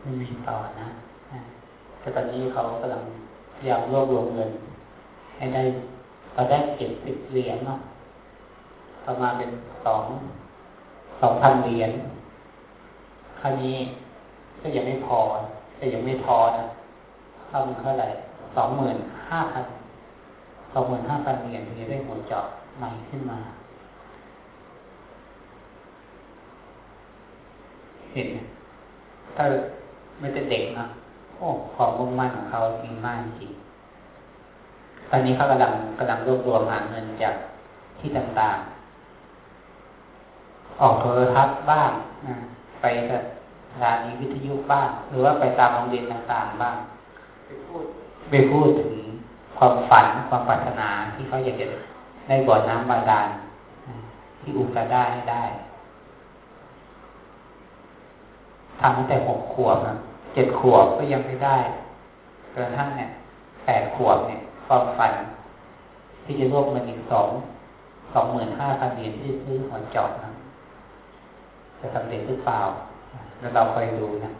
ไม่มีต่อนะแต่ตอนนี้เขากำลังพยายามรวบรวมเงิน ให้ได้เราได้เก็บสิบเหรียญเนาะประมาเป็นสองสองพันเหรียญคราวนี้ก็ยังไม่พอ แต่ยังไม่พอนะทำเท่าไหร่สองหมื่นห้าพันสองหมื่นห้าพันเหรียญถึงจะได้หัวเจาะใหม่ขึ้นมา เห็นถ้า ไม่เป็นเด็กนะโอ้ความมุ่งมั่นของเขาจริงมากจริง ตอนนี้เขากำลังกำลังรวบรวมหาเงินจากที่ต่างๆ ออกโทรทัศน์บ้างนะไปสถานีวิทยุบ้าง หรือว่าไปตามโรงเรียนต่างๆบ้าง ไปพูดไปพูดถึงความฝันความปรารถนาที่เขาอยากจะได้บ่อน้ำบาดาลที่อุกาได้ให้ได้ทำตั้งแต่หกขวบนะ เจ็ดขวบก็ยังไม่ได้กระทั่งเนี่ยแปดขวบเนี่ย ความฝัน ที่จะรวบเงินอีกสองสองหมื่นห้าพันเหรียญที่ซื้อหัวจอบนะจะสำเร็จหรือเปล่า แล้วเราคอยดูนะ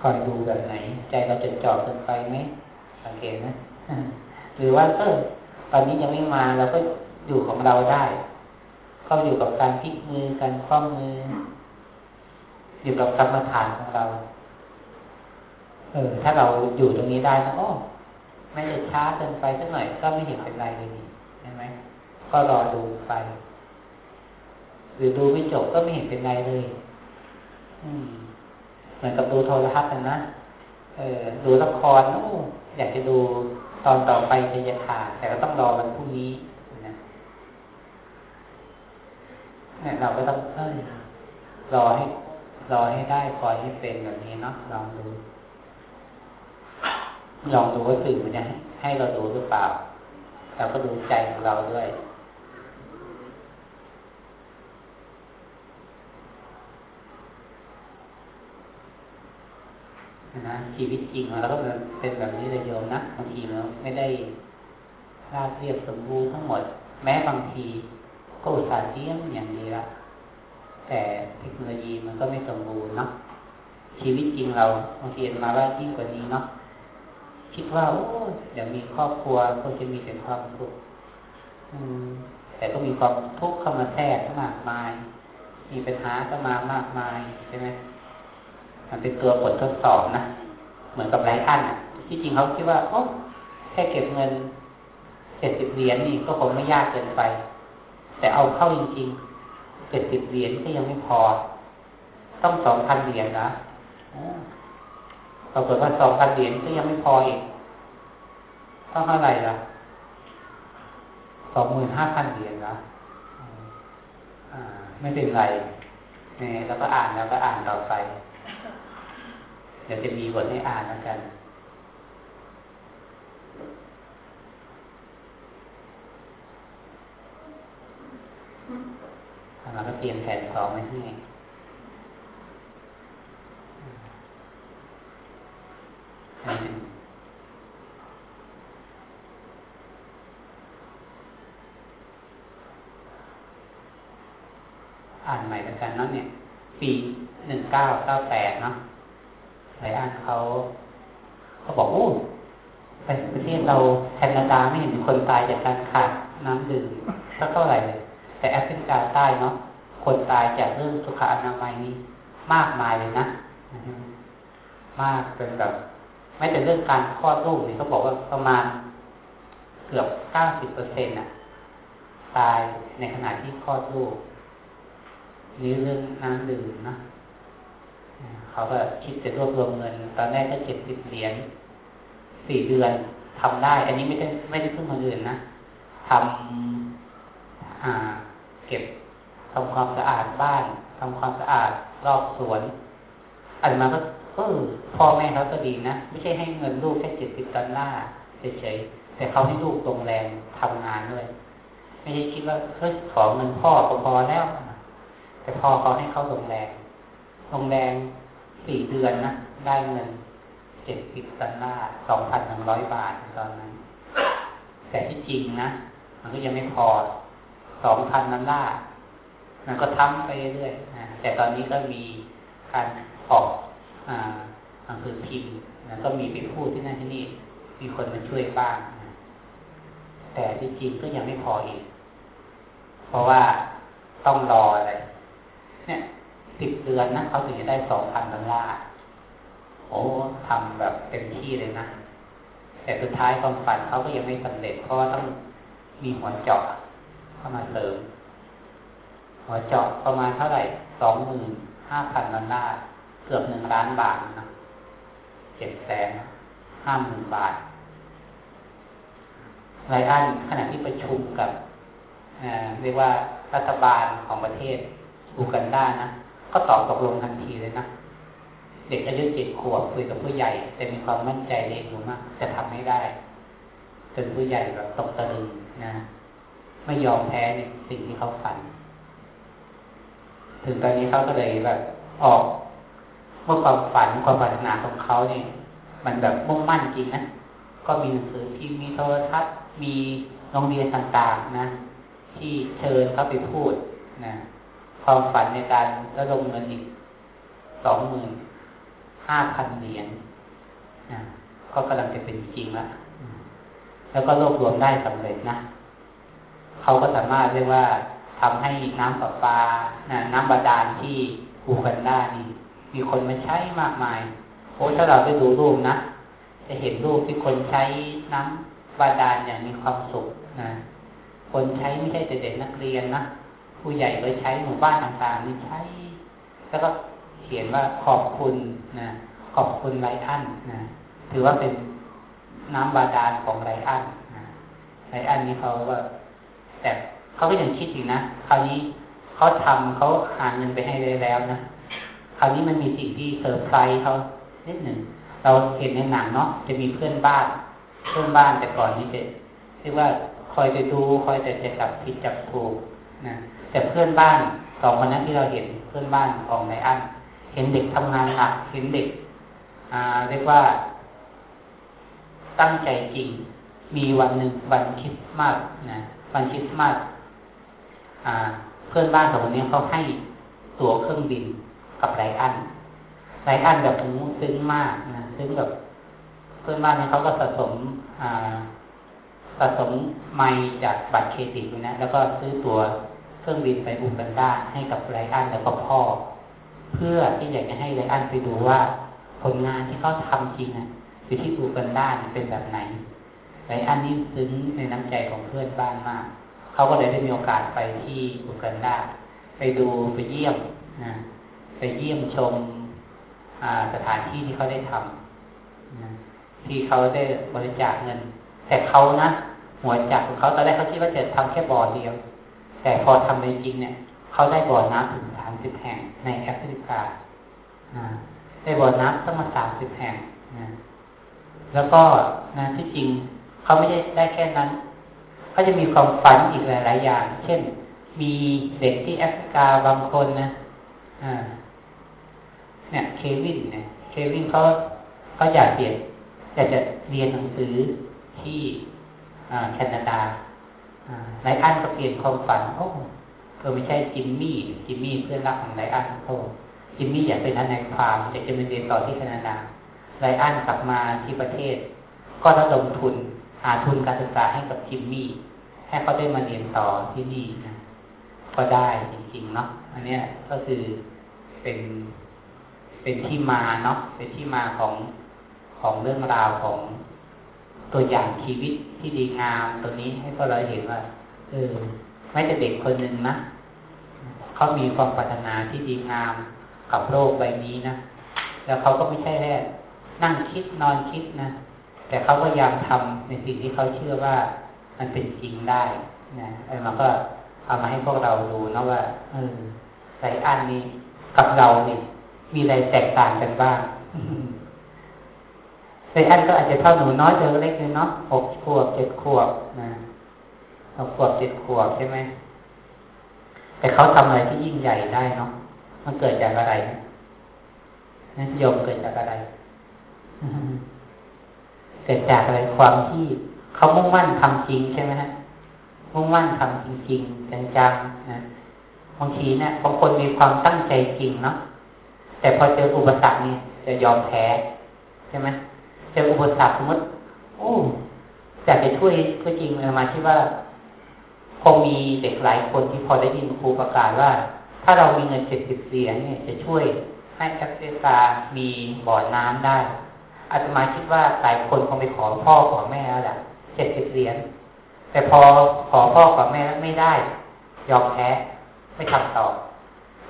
คอยดูแบบไหน ใจเราจะจอดเกินไปไหมสังเกตนะหรือว่าเออตอนนี้ยังไม่มาเราก็อยู่ของเราได้ ก็อยู่กับการพลิกมือการคล้องมือ อยู่กับกรรมฐานของเรา เออ ถ้าเราอยู่ตรงนี้ได้นะโอ้ไม่ได้ช้าเกินไปสักหน่อยก็ไม่เห็นเป็นไรเลยใช่ไหมก็รอดูไป หรือดูไม่จบก็ไม่เห็นเป็นไรเลย อืม เหมือนกับดูโทรทัศน์นะเออดูละครโอ้อยากจะดูตอนต่อไปจะยขาแต่ก็ต้องรอวันพรุ่งนี้นะ เนี่ยเราก็ต้องเออรอให้รอให้ได้คอยให้เป็นแบบนี้เนาะลองดู ลองดูว่าสื่อมันจะให้เราดูหรือเปล่าเราก็ดูใจของเราด้วยนะชีวิตจริงเราก็เป็นแบบนี้เลยโยมนะบางทีเราไม่ได้ราบเรียบสมบูรณ์ทั้งหมด แม้บางที ก็อุตส่าห์เลี้ยงอย่างดีละแต่เทคโนโลยีมันก็ไม่สมบูรณ์เนาะชีวิตจริงเราบางทีมาว่ายิ่งกว่านี้เนาะคิดว่าโอ้เดี๋ยวมีครอบครัวก็จะมีแต่ความสุขแต่ก็มีความทุกข์เข้ามาแทรกมากมาย มีปัญหาก็มามากมายใช่ไหมมันเป็นตัวบททดสอบนะเหมือนกับหลายท่านอะ ที่จริงเขาคิดว่าโอ้แค่เก็บเงินเจ็ดสิบเหรียญนี่ก็คงไม่ยากเกินไป แต่เอาเข้าจริงๆเจ็ดสิบเหรียญก็ยังไม่พอ ต้องสองพันเหรียญนะปรากฏว่าสองพันเหรียญก็ยังไม่พออีกต้องเท่าไหร่ล่ะสองหมื่นห้าพันเหรียญนะไม่เป็นไรเนี่ยแล้วก็อ่านแล้วก็อ่านต่อไป เดี๋ยวจะมีบทให้อ่านแล้วกัน เราก็เตรียมแผนสองไว้ให้อ่านใหม่แล้วกันเนาะเนี่ย ปีหนึ่งเก้าเก้าแปดเนาะหลายอันเขา เขาบอกโอ้ไประเทศเราแคนาดาไม่เห็นคนตายจากการขาดน้ำดื่มสักเท่าไหร่เลย แต่แอฟริกาใต้เนาะคนตายจากเรื่องสุขอนามัยนี้มากมายเลยนะ มากเป็นแบบไม่แต่เรื่องการคลอดลูกเนี่ยเขาบอกว่าประมาณเกือบเก้าสิบเปอร์เซ็นต์่ะ ตายในขณะที่คลอดลูกนี่เรื่องน้ำดื่มนะเขาก็คิดจะรวบรวมเงิน ตอนแรกก็เจ็ดสิบเหรียญสี่เดือนทำได้ อันนี้ไม่ได้ไม่ได้เพึ่งคนอื่นนะทำ เก็บทำความสะอาดบ้านทำความสะอาดรอบสวนอันมาก็เออพ่อแม่เขาก็ดีนะ ไม่ใช่ให้เงินลูกแค่เจ็ดสิบดอลลาร์เฉยๆแต่เขาให้ลูกลงแรงทำงานด้วย ไม่ใช่คิดว่าเฮ้ยขอเงินพ่อพอแล้ว แต่พ่อเขาให้เขาลงแรงลงแรงสี่เดือนนะได้เงินเจ็ดสิบดอลลาร์สองพันหนึ่งร้อยบาทตอนนั้น แต่ที่จริงนะมันก็ยังไม่พอ สองพันนันล่ามันก็ทำไปเรื่อยนะแต่ตอนนี้ก็มีการออกหนังสือพิมพ์ก็มีไปพูดที่นั่นที่นี่ มีคนมาช่วยบ้างแต่ที่จริงก็ยังไม่พออีก เพราะว่าต้องรออะไร เนี่ยสิบเดือนนะเขาถึงจะได้สองพันดอลลาร์โอ้ทำแบบเต็มที่เลยนะ แต่สุดท้ายความฝันเขาก็ยังไม่สำเร็จเพราะว่าต้องมีหัวเจาะ เข้ามาเสริม หัวเจาะประมาณเท่าไหร่สองหมื่นห้าพันดอลลาร์เกือบหนึ่งล้านบาทนะเจ็ดแสนห้าหมื่นบาทไรอันขณะที่ประชุมกับเรียกว่ารัฐบาลของประเทศอูกันดานะ ก็ตอบตกลงทันทีเลยนะ เด็กอายุเจ็ดขวบคุยกับผู้ใหญ่ แต่มีความมั่นใจในตัวมาก จะทำไม่ได้ จนผู้ใหญ่แบบตกตะลึงนะ ไม่ยอมแพ้ในสิ่งที่เขาฝัน ถึงตอนนี้เขาก็เลยแบบออกเมื่อความฝันความปรารถนาของเขาเนี่ย มันแบบมุ่งมั่นจริงนะ ก็มีหนังสือที่มีโทรทัศน์มีโรงเรียนต่างๆนะ ที่เชิญเขาไปพูดนะความฝันในการระดมเงินอีกสองหมื่นห้าพันเหรียญนะก็กำลังจะเป็นจริงแล้วแล้วก็รวบรวมได้สำเร็จนะ เขาก็สามารถเรียกว่าทำให้น้ำประปานะน้ำบาดาลที่อูกันด้านี่มีคนมาใช้มากมาย โอ้ถ้าเราไปดูรูปนะ จะเห็นรูปที่คนใช้น้ำบาดาลอย่างมีความสุขนะ คนใช้ไม่ใช่แต่เด็กนักเรียนนะ ผู้ใหญ่ก็ใช้หมู่บ้านต่างๆนี่ใช้ แล้วก็เขียนว่าขอบคุณนะ ขอบคุณไรอันนะ ถือว่าเป็นน้ำบาดาลของไรอันนะไรอันนี้เขาว่า แต่เขาก็ยังคิดอยู่นะคราวนี้เขาทำเขาหาเงินไปให้ได้แล้วนะคราวนี้มันมีสิ่งที่เซอร์ไพรส์เขานิดหนึ่งเราเห็นในหนังเนาะจะมีเพื่อนบ้าน เพื่อนบ้านแต่ก่อนนี้จะเรียกว่าคอยจะดูคอยจะจะจับผิดจับถูกนะแต่เพื่อนบ้านสองคนนั้นที่เราเห็นเพื่อนบ้านของนายอันเห็นเด็กทำงานหนักเห็นเด็กอ่าเรียกว่า ตั้งใจจริง มีวันหนึ่งวันคิดมากนะ วันคิดมากเพื่อนบ้านสองคนนี้เขาให้ตั๋วเครื่องบินกับไรอันไรอันแบบหูซึ้งมากนะซึ้งแบบเพื่อนบ้านนี้เขาก็สะสมสะสมไมจากบัตรเครดิตนะแล้วก็ซื้อตั๋วเครื่องบินไปอูกันดาให้กับไรอันแล้วก็พ่อ เพื่อที่อยากจะให้ไรอันไปดูว่าผลงานที่เขาทำจริงนะอยู่ที่อูกันดาเป็นแบบไหน ไรอันนี้ซึ้งในน้ำใจของเพื่อนบ้านมาก เขาก็เลยได้มีโอกาสไปที่อูกันดาไปดูไปเยี่ยมนะไปเยี่ยมชมสถานที่ที่เขาได้ทำนะที่เขาได้บริจาคเงิน แต่เขานะหัวจักของเขาตอนแรกเขาคิดว่าจะทำแค่บ่อเดียว แต่พอทำในจริงเนี่ย เขาได้บ่อน้ำถึงสามสิบแห่งในแอฟริกาได้บ่อน้ำตั้งมาสามสิบแห่งนะแล้วก็นะที่จริง เขาไม่ได้ได้แค่นั้นเขาจะมีความฝันอีกหลาย ๆ อย่าง เช่น มีเด็กที่แอฟริกาบางคนนะเนี่ยเควินเนี่ยเควินเขาเขาอยากเรียนอยากจะเรียนหนังสือที่แคนาดาไลอันก็เปลี่ยนความฝันโอ้ก็ไม่ใช่จิมมี่จิมมี่เพื่อนรักของไลอันโอ้จิมมี่อยากเป็นทนายความอยากจะไปเรียนต่อที่แคนาดาไลอันกลับมาที่ประเทศ ก็ระดมทุน หาทุนการศึกษาให้กับจิมมี่ให้เขาได้มาเรียนต่อที่นี่นะก็ได้จริงๆเนาะอันนี้ก็คือเป็นเป็นที่มาเนาะเป็นที่มาของของเรื่องราวของตัวอย่างชีวิตที่ดีงามตัวนี้ให้พวกเราเห็นว่าเออแม้แต่เด็กคนหนึ่งนะเขามีความปรารถนาที่ดีงามกับโลกใบนี้นะแล้วเขาก็ไม่ใช่แค่นั่งคิดนอนคิดนะ แต่เขาก็พยายามทำในสิ่งที่เขาเชื่อว่ามันเป็นจริงได้นะไอ้มันก็เอามาให้พวกเราดูนะว่าเออใส่อันนี้กับเราเนี่ยมีอะไรแตกต่างกันบ้างไซอันก็อาจจะเท่าหนูน้อยเจอเล็กเลยเนาะหกขวบเจ็ดขวบนะหกขวบเจ็ดขวบใช่ไหม แต่เขาทำอะไรที่ยิ่งใหญ่ได้เนาะ มันเกิดจากอะไรนะโยมเกิดจากอะไร กิดจากอะไรความที่เขามุ่งมั่นทำจริงใช่ไหมฮะมุ่งมั่นทำจริงๆจังๆนะบางทีเนะี่ยบางคนมีความตั้งใจจริงเนาะแต่พอเจออุปสรรคนี่จะยอมแพ้ใช่ไหมเจออุปสรรคสมมติโอ้อยากจะช่วยก็จริงเลยมาที่ว่าคงมีเด็กหลายคนที่พอได้ยินครูประกาศว่า ถ้าเรามีเงินเจ็ดสิบเหรียญเนี่ยจะช่วยให้แอฟริกามีบ่อน้ำได้ อาตมาคิดว่าหลายคนคงไปขอพ่อขอแม่แล้วแหละเจ็ดสิบเหรียญแต่พอขอพ่อขอแม่ไม่ได้ ยอมแพ้ไม่ทำต่อ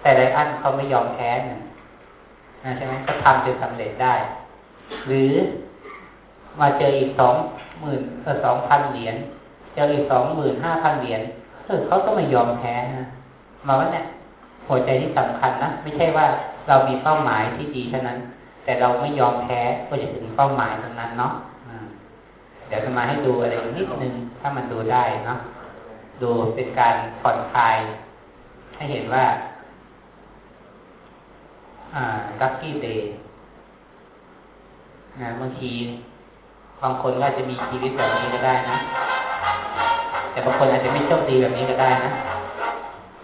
แต่หลายท่านเขาไม่ยอมแพ้นี่ยนะใช่ไหมก็ทำจนสำเร็จได้ หรือมาเจออีกสองหมื่นเออสองพันเหรียญเจออีกสองหมื่นห้าพันเหรียญเออเขาก็ไม่ยอมแพ้นะมาว่าเนี่ยหัวใจที่สำคัญนะไม่ใช่ว่าเรามีเป้าหมายที่ดีเท่านั้น แต่เราไม่ยอมแพ้ก็จะถึงเป้าหมายตรงนั้นเนาะเดี๋ยวจะมาให้ดูอะไรนิดนึงถ้ามันดูได้เนาะดูเป็นการผ่อนคลาย ให้เห็นว่าลัคกี้เดย์นะบางทีบางคนก็จจะมีชีวิตแบบนี้ก็ได้นะ แต่บางคนอาจจะไม่โชคดีแบบนี้ก็ได้นะ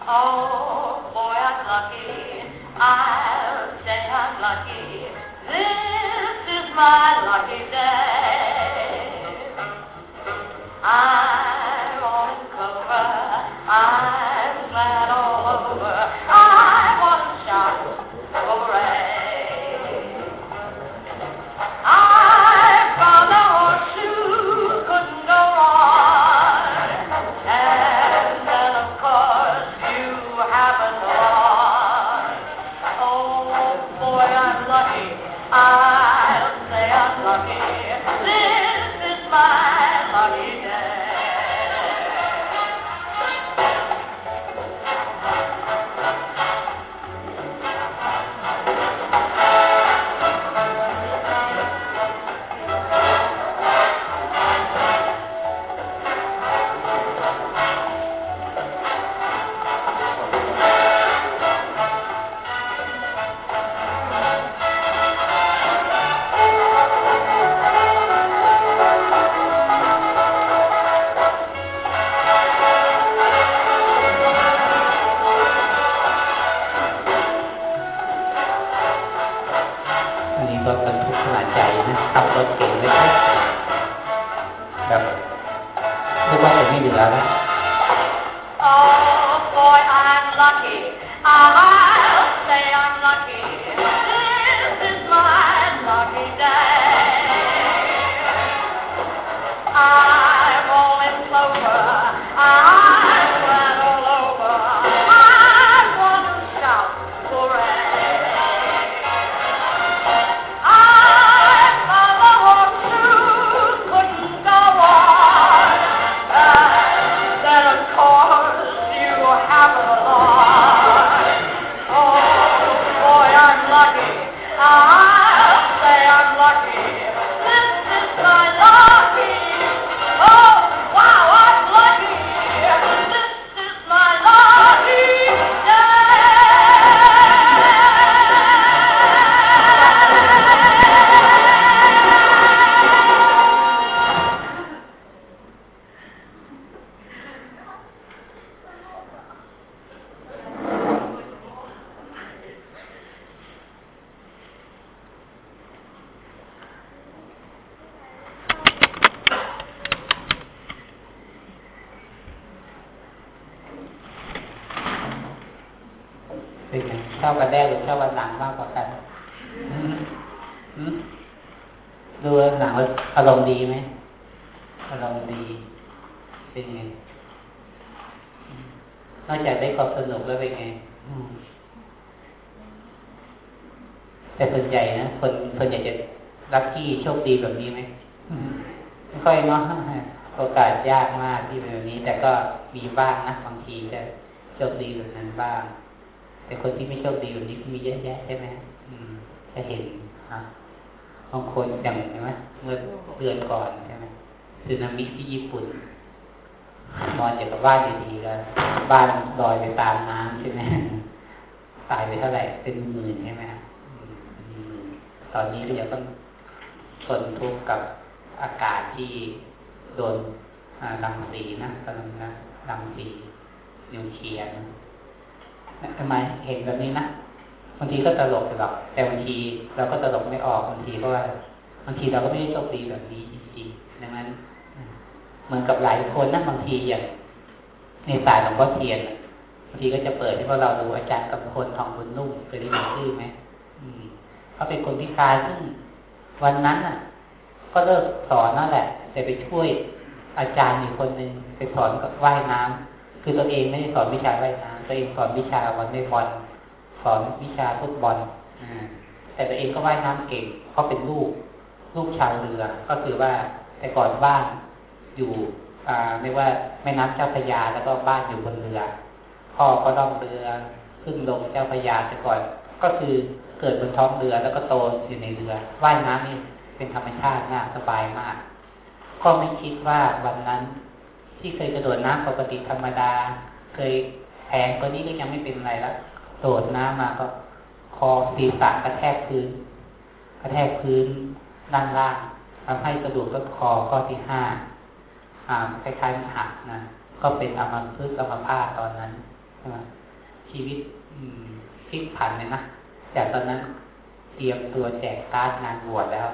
Oh boy I'm lucky I'll say I'm lucky I won't cover, I'm glad all นอกจากได้ความสนุกแล้วเป็นไงแต่ส่วนใหญ่นะคนส่วนใหญ่จะรักที่โชคดีแบบนี้ไหมไม่ค่อยเนาะโอกาสยากมากที่เป็นแบบนี้ แต่ก็มีบ้างนะบางทีจะโชคดีแบบนั้นบ้าง แต่คนที่ไม่โชคดีแบบนี้มีเยอะแยะใช่ไหมจะเห็นอะบางคนอย่างใช่ไหมเมื่อเดือนก่อนใช่ไหมสึนามิที่ญี่ปุ่น นอนอยู่กับบ้านดีๆก็บ้านลอยไปตามน้ำใช่ไหมตายไปเท่าไหร่เป็นหมื่นใช่ไหมตอนนี้ก็ยังต้องทนทุกข์กับอากาศที่โดนรังสีนะตอนนั้นะรังสีนิวเคลียร์ทำไมเห็นแบบนี้นะบางทีก็ตลกหรอกแต่บางทีเราก็ตลกไม่ออกบางทีเพราะว่าบางทีเราก็ไม่ได้โชคดีแบบนี้จริงๆดังนั้น เหมือนกับหลายคนนะบางทีอย่างในสายของพ่อเทียนบางทีก็จะเปิดให้พวกเราดูอาจารย์กำพลทองบุญนุ่มเคยได้ยินชื่อไหมเขาเป็นคนพิการซึ่งวันนั้นอะ ก็เลิกสอนนั่นแหละแต่ไปช่วยอาจารย์อีกคนหนึ่งไปสอนกับว่ายน้ำคือตัวเองไม่ได้สอนวิชาว่ายน้ำตัวเองสอนวิชาวันในบอลสอนวิชาฟุตบอลแต่ตัวเองก็ว่ายน้ำเก่งเพราะเป็นลูก ลูกชาวเรือ ก็คือว่าแต่ก่อนบ้าน อยู่ไม่ว่าแม่น้ำเจ้าพระยาแล้วก็บ้านอยู่บนเรือ พ่อก็ต้องเรือขึ้นลงเจ้าพระยาแต่ก่อน ก็คือเกิดบนท้องเรือแล้วก็โตอยู่ในเรือว่ายน้ำนี่เป็นธรรมชาติมาสบายมาก ก็ไม่คิดว่าวันนั้น ที่เคยกระโดดน้ำปกติธรรมดา เคยแพงกว่านี้ก็ยังไม่เป็นไรแล้วโดดน้ำมาก็ คอศีรษะกระแทกพื้นกระแทกพื้นด้านล่างทำให้กระดูกต้นคอข้อที่ห้า คล้ายๆมหักนะก็เป็นอมพึกอมพาตตอนนั้นชีวิตพลิกผันเลยนะจากตอนนั้นเตรียมตัวแจกการงานบวชแล้ว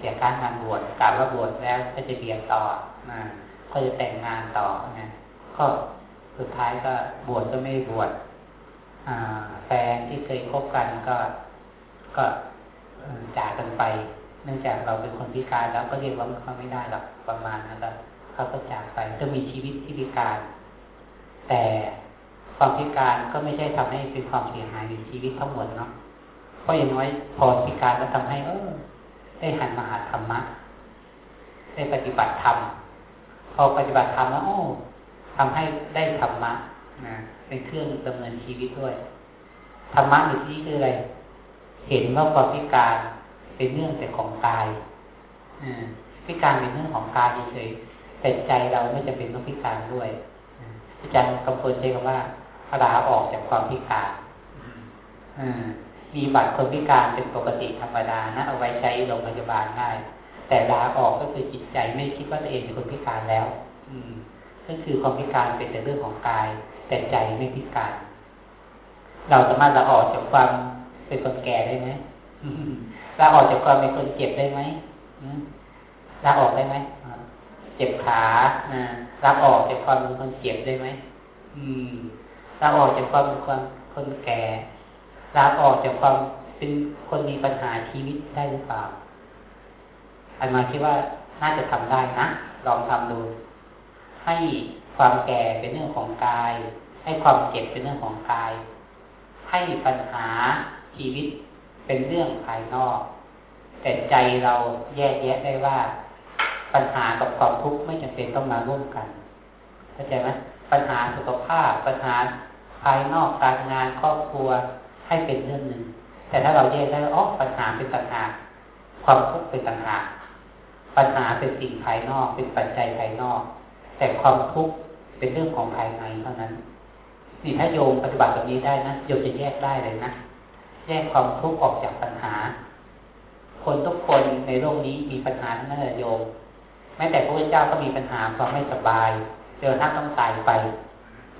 แจกการงานบวชกลับว่าบวชแล้วก็จะเรียนต่อนะก็จะแต่งงานต่อนะก็สุดท้ายก็บวชก็ไม่บวชแฟนที่เคยคบกันก็ก็จากกันไป เนื่องจากเราเป็นคนพิการแล้วก็เรียกว่าเขาไม่ได้หรอกประมาณนั้นแล้ว เขาก็จากไปก็มีชีวิตที่พิการ แต่ความพิการก็ไม่ใช่ทำให้เป็นความเสียหายในชีวิตทั้งหมดเนาะเพราะอย่างน้อยพอพิการก็ทำให้ เออ ได้หันมาหาธรรมะได้ปฏิบัติธรรมพอปฏิบัติธรรมแล้วโอ้ทำให้ได้ธรรมะนะเป็นเครื่องดำเนินชีวิตด้วยธรรมะในที่คืออะไร เห็นว่าความพิการเป็นเรื่องแต่ของกายพิการเป็นเรื่องของกายเฉย แต่ใจเราไม่จำเป็นต้องพิการด้วยอาจารย์กำพลใช้คำว่าลาออกจากความพิการมีบัตรคนพิการเป็นปกติธรรมดานะเอาไว้ใช้โรงพยาบาลได้ แต่ลาออกก็คือจิตใจไม่คิดว่าตัวเองเป็นคนพิการแล้ว อืมก็คือความพิการเป็นแต่เรื่องของกาย แต่ใจไม่พิการ เราสามารถลาออกจากความเป็นคนแก่ได้ไหมลาออกจากความเป็นคนเจ็บได้ไหมลาออกได้ไหม เจ็บขาลาออกจากความเป็นคนเจ็บได้ไหมลาออกจากความเป็นคนคนแก่ลาออกจากความเป็นคนมีปัญหาชีวิตได้หรือเปล่าอันมาคิดว่าน่าจะทำได้นะลองทำดู ให้ความแก่เป็นเรื่องของกาย ให้ความเจ็บเป็นเรื่องของกาย ให้ปัญหาชีวิตเป็นเรื่องภายนอก แต่ใจเราแยกแยะได้ว่า ปัญหากับความทุกข์ไม่จำเป็นต้องมาร่วมกันเข้าใจไหมปัญหาสุขภาพปัญหาภายนอกการงานครอบครัวให้เป็นเรื่องหนึ่ง แต่ถ้าเราแยกได้อ๋อปัญหาเป็นปัญหา ความทุกข์เป็นปัญหา ปัญหาเป็นสิ่งภายนอกเป็นปัจจัยภายนอก แต่ความทุกข์เป็นเรื่องของภายในเท่านั้นนี่ถ้าโยมปฏิบัติแบบนี้ได้นะโยมจะแยกได้เลยนะแยกความทุกข์ออกจากปัญหา คนทุกคนในโลกนี้มีปัญหาทั้งนั้นเลยโยม แม้แต่พระพุทธเจ้าก็มีปัญหาความไม่สบาย เจอท่านต้องตายไป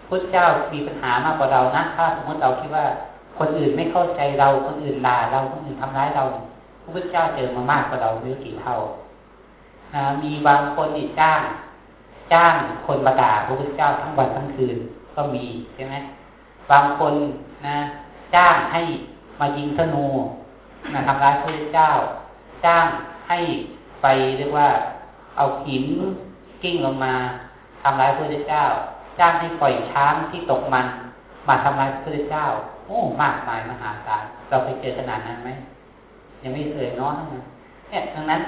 พุทธเจ้ามีปัญหามากกว่าเรานะถ้าสมมติเราคิดว่าคนอื่นไม่เข้าใจเราคนอื่นด่าเราคนอื่นทำร้ายเราพระพุทธเจ้าเจอมามากกว่าเราไม่รู้กี่เท่านะมีบางคนอีกจ้าง จ้างคนมาด่าพระพุทธเจ้าทั้งวันทั้งคืนก็มีใช่ไหมบางคนนะ จ้างให้มายิงธนูนะทำร้ายพระพุทธเจ้า จ้างให้ไปเรียกว่า เอาหินกิ้งลงมาทำร้ายพระพุทธเจ้า จ้างให้ปล่อยช้างที่ตกมัน มาทำร้ายพระพุทธเจ้า โอ้มากมายมหาศาลเราไปเจอขนาดนั้นไหมยังไม่เคยน้อยนะเนี่ยดังนั้น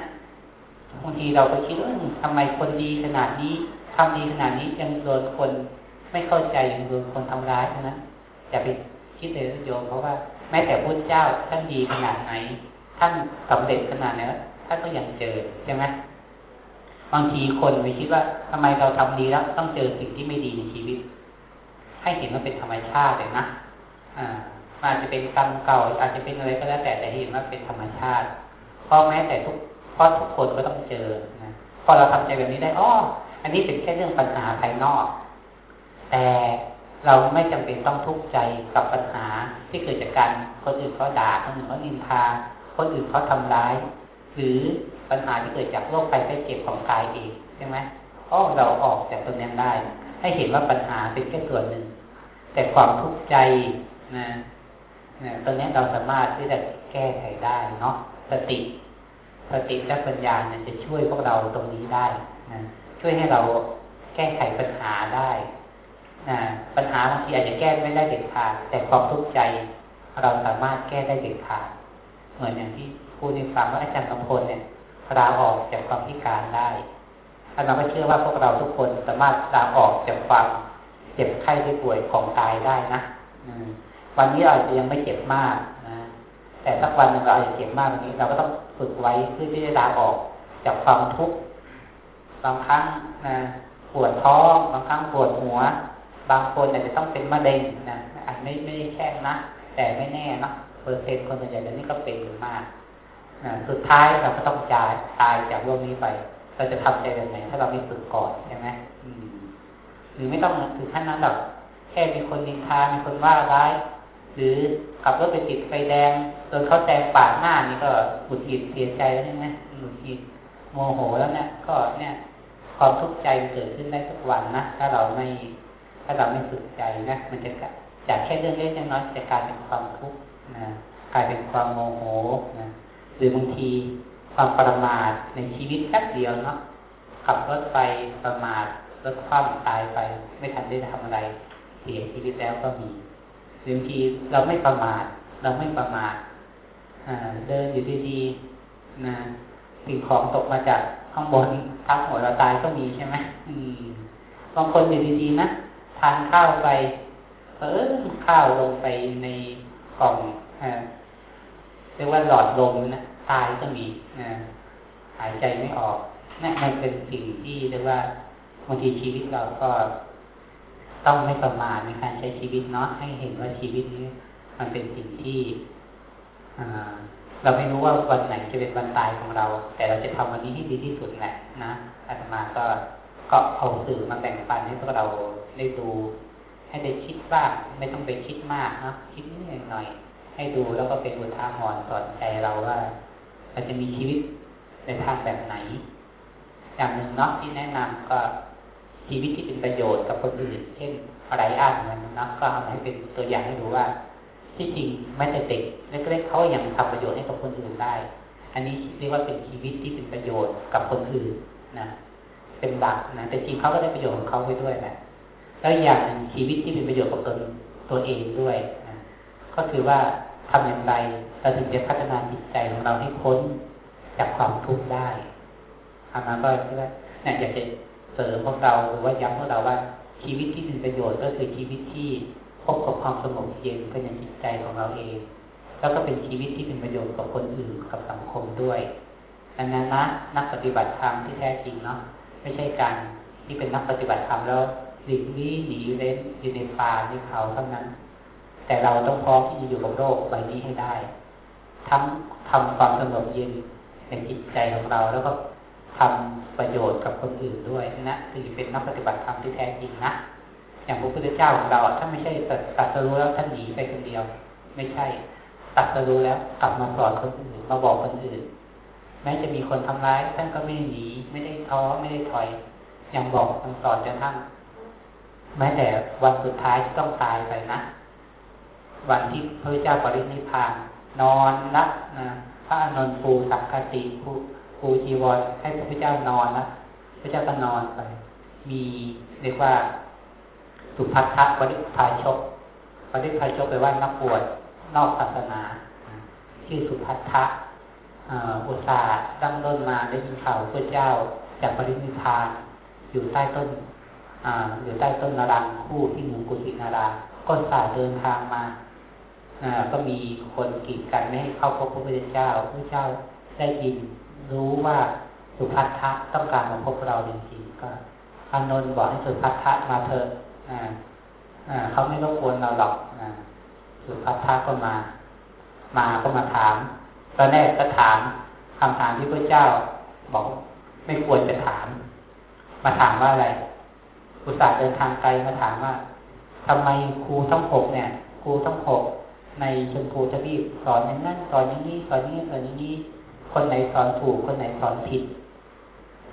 บางทีเราไปคิดว่าทำไมคนดีขนาดนี้ทำดีขนาดนี้ยังโดนคนไม่เข้าใจยังโดนคนทำร้ายเท่านั้นอย่าไปคิดเลยโยมเพราะว่าแม้แต่พระเจ้าท่านดีขนาดไหน ท่านสำเร็จขนาดไหนท่านก็ยังเจอใช่ไหม บางทีคนไปคิดว่าทำไมเราทำดีแล้ว ต้องเจอสิ่งที่ไม่ดีในชีวิต ให้เห็นว่าเป็นธรรมชาติเลยนะอาจจะเป็นกรรมเก่า อาจจะเป็นอะไรก็แล้วแต่แต่เห็นว่าเป็นธรรมชาติเพราะแม้แต่ทุกเพราะทุกคนก็ต้องเจอนะพอเราทำใจแบบนี้ได้อ๋ออันนี้เป็นแค่เรื่องปัญหาภายนอก แต่เราไม่จำเป็นต้องทุกข์ใจกับปัญหาที่เกิดจากการคนอื่นเขาด่าคนอื่นเขานินทาคนอื่นเขาทำร้าย หรือ ปัญหาที่เกิดจากโรคภัยไข้เจ็บของกายเองใช่ไหมก็เราออกจากตรงนี้ได้ ให้เห็นว่าปัญหาเป็นแค่ส่วนหนึ่ง แต่ความทุกข์ใจนะนะตอนนี้เราสามารถที่จะแก้ไขได้เนาะสติสติและปัญญาเนี่ยจะช่วยพวกเราตรงนี้ได้นะช่วยให้เราแก้ไขปัญหาได้นะปัญหาบางทีอาจจะแก้ไม่ได้เด็ดขาดแต่ความทุกข์ใจ เราสามารถแก้ได้เด็ดขาดเหมือนอย่างที่พูดในฟังว่าอาจารย์กำพลเนี่ย ลาออกจากความพิการได้อาจารย์ก็เชื่อว่าพวกเราทุกคนสามารถลาออกจากความเจ็บไข้ที่ป่วยของกายได้นะวันนี้อาจจะยังไม่เจ็บมากนะแต่สักวันหนึ่งเราอาจจะเจ็บมากวันนี้ เราก็ต้องฝึกไว้เพื่อที่จะลาออกจากความทุกข์บางครั้งนะปวดท้องบางครั้งปวดหัว บางคนอาจจะต้องเป็นมะเร็งนะอาจไม่ไม่แค่นะแต่ไม่แน่นะเปอร์เซ็นต์คนส่วนใหญ่เดี๋ยวนี้ก็เป็นมาก สุดท้ายเราก็ต้องจ่ายตายจากโลกนี้ไป เราจะทำใจแบบไหนถ้าเราไม่ฝึกก่อนใช่ไหมหรือไม่ต้องถึงขั้นนั้นหรอกแค่มีคนนินทา มีคนว่าร้าย หรือขับรถไปติดไฟแดงโดนเขาแซงปาดหน้านี่ก็หงุดหงิดเสียใจแล้วใช่ไหมหงุดหงิดโมโหแล้วเนี่ย ก็เนี่ย ความทุกข์ใจเกิดขึ้นได้ทุกวันนะถ้าเราไม่ถ้าเราไม่ฝึกใจนะมันจะจากแค่เรื่องเล็กน้อยจะกลายเป็นความทุกข์นะกลายเป็นความโมโหนะ หรือบางทีความประมาทในชีวิตแค่เดียวเนาะขับรถไปประมาทรถคว่ำตายไป ไม่ทันได้ทำอะไร เสียชีวิตแล้วก็มีหรือบางทีเราไม่ประมาทเราไม่ประมาทเดินอยู่ดีๆนะสิ่งของตกมาจากข้างบนทับหัวเราตายก็มีใช่ไหมบางคนอยู่ดีๆนะทานข้าวไปเออข้าวลงไปในกล่องเรียกว่าหลอดลมนะ ตายก็มีนะหายใจไม่ออกนี่มันเป็นสิ่งที่เรียกว่าบางทีชีวิตเราก็ต้องไม่ประมาทในการใช้ชีวิตเนาะให้เห็นว่าชีวิตนี้ มันเป็นสิ่งที่เราไม่รู้ว่าวันไหนจะเป็นวันตายของเรา แต่เราจะทำวันนี้ให้ดีที่สุดแหละนะอาตมาก็ก็เอาสื่อมาแบ่งปันให้พวกเราได้ดู ให้ได้คิดบ้างไม่ต้องไปคิดมากนะคิดนิดหน่อย ให้ดูแล้วก็เป็นอุทาหรณ์สอนใจเราว่า เราจะมีชีวิตในทางแบบไหน อย่างหนึ่งเนาะที่แนะนำก็ชีวิตที่เป็นประโยชน์กับคนอื่นเช่นอะไรอ่านมันนะก็ทำให้เป็นตัวอย่างให้ดูว่า ที่จริงแม้แต่เด็กเล็กๆเขายังทำประโยชน์ให้กับคนอื่นได้ อันนี้เรียกว่าเป็นชีวิตที่เป็นประโยชน์กับคนอื่นนะเป็นหลักนะแต่จริงเขาก็ได้ประโยชน์ของเขาไปด้วยแหละแล้วอย่างหนึ่งชีวิตที่เป็นประโยชน์กับตนตัวเองด้วยนะก็คือว่า ทำอย่างไรเราถึงจะพัฒนาจิตใจของเราให้พ้นจากความทุกข์ได้อามาก็คิดว่าเนี่ยอยากจะเสริมพวกเราหรือว่าย้ำพวกเราว่าชีวิตที่เป็นประโยชน์ก็คือชีวิตที่พบกับความสงบเย็นภายในจิตใจของเราเอง แล้วก็เป็นชีวิตที่เป็นประโยชน์กับคนอื่นกับสังคมด้วยดังนั้นนะนักปฏิบัติธรรมที่แท้จริงเนาะไม่ใช่การที่เป็นนักปฏิบัติธรรมแล้วหลีกลี่หนีเล่นอยู่ในป่าในเขาเท่านั้น แต่เราต้องพร้อมที่จะอยู่กับโลกใบนี้ให้ได้ ทั้งทำความสงบเย็นในจิตใจของเราแล้วก็ทำประโยชน์กับคนอื่นด้วยนะถึงเป็นนักปฏิบัติธรรมที่แท้จริงนะอย่างพระพุทธเจ้าของเราถ้าไม่ใช่ตัดสรู้แล้วท่านหนีไปคนเดียว ไม่ใช่ตัดสรู้แล้วกลับมาสอนคนอื่นมาบอกคนอื่น แม้จะมีคนทำร้ายท่านก็ไม่หนีไม่ได้ท้อไม่ได้ถอย ยังบอกคำสอนจนทั้งแม้แต่วันสุดท้ายที่ต้องตายไปนะ วันที่พระเจ้าปรินิพพานนอนรับนะพระอนนท์ปูสักกติปูปูจีวรให้พระเจ้านอนนะพระเจ้าก็นอนไป มีเรียกว่าสุภัททะปริพาชกปริพาชกแปลว่านักบวชนอกศาสนาชื่อสุภัททะอุตสาห์ตั้งต้นมาได้ยินข่าวพระเจ้าจากปรินิพานอยู่ใต้ต้นออยู่ใต้ต้นนารังคู่ที่หมู่กุศินาราก็สายเดินทางมา ก็มีคนกีดกันไม่ให้เข้าพบพระพุทธเจ้าพระเจ้าได้ยินรู้ว่าสุภัททะต้องการมาพบเราจริงๆก็อานนท์บอกให้สุภัททะมาเถอะเขาไม่รบกวนเราหรอกสุภัททะก็มา มาก็มาถาม ตอนแรกก็ถามคำถามที่พระเจ้า บอกไม่ควรจะถาม มาถามว่าอะไร อุตส่าห์เดินทางไกลมาถามว่าทำไมครูทั้งหกเนี่ยครูทั้งหก ในชมพูทวีปสอนอย่างนั้นสอนอย่างนี้สอนนี้สอนอย่างนี้ คนไหนสอนถูก คนไหนสอนผิด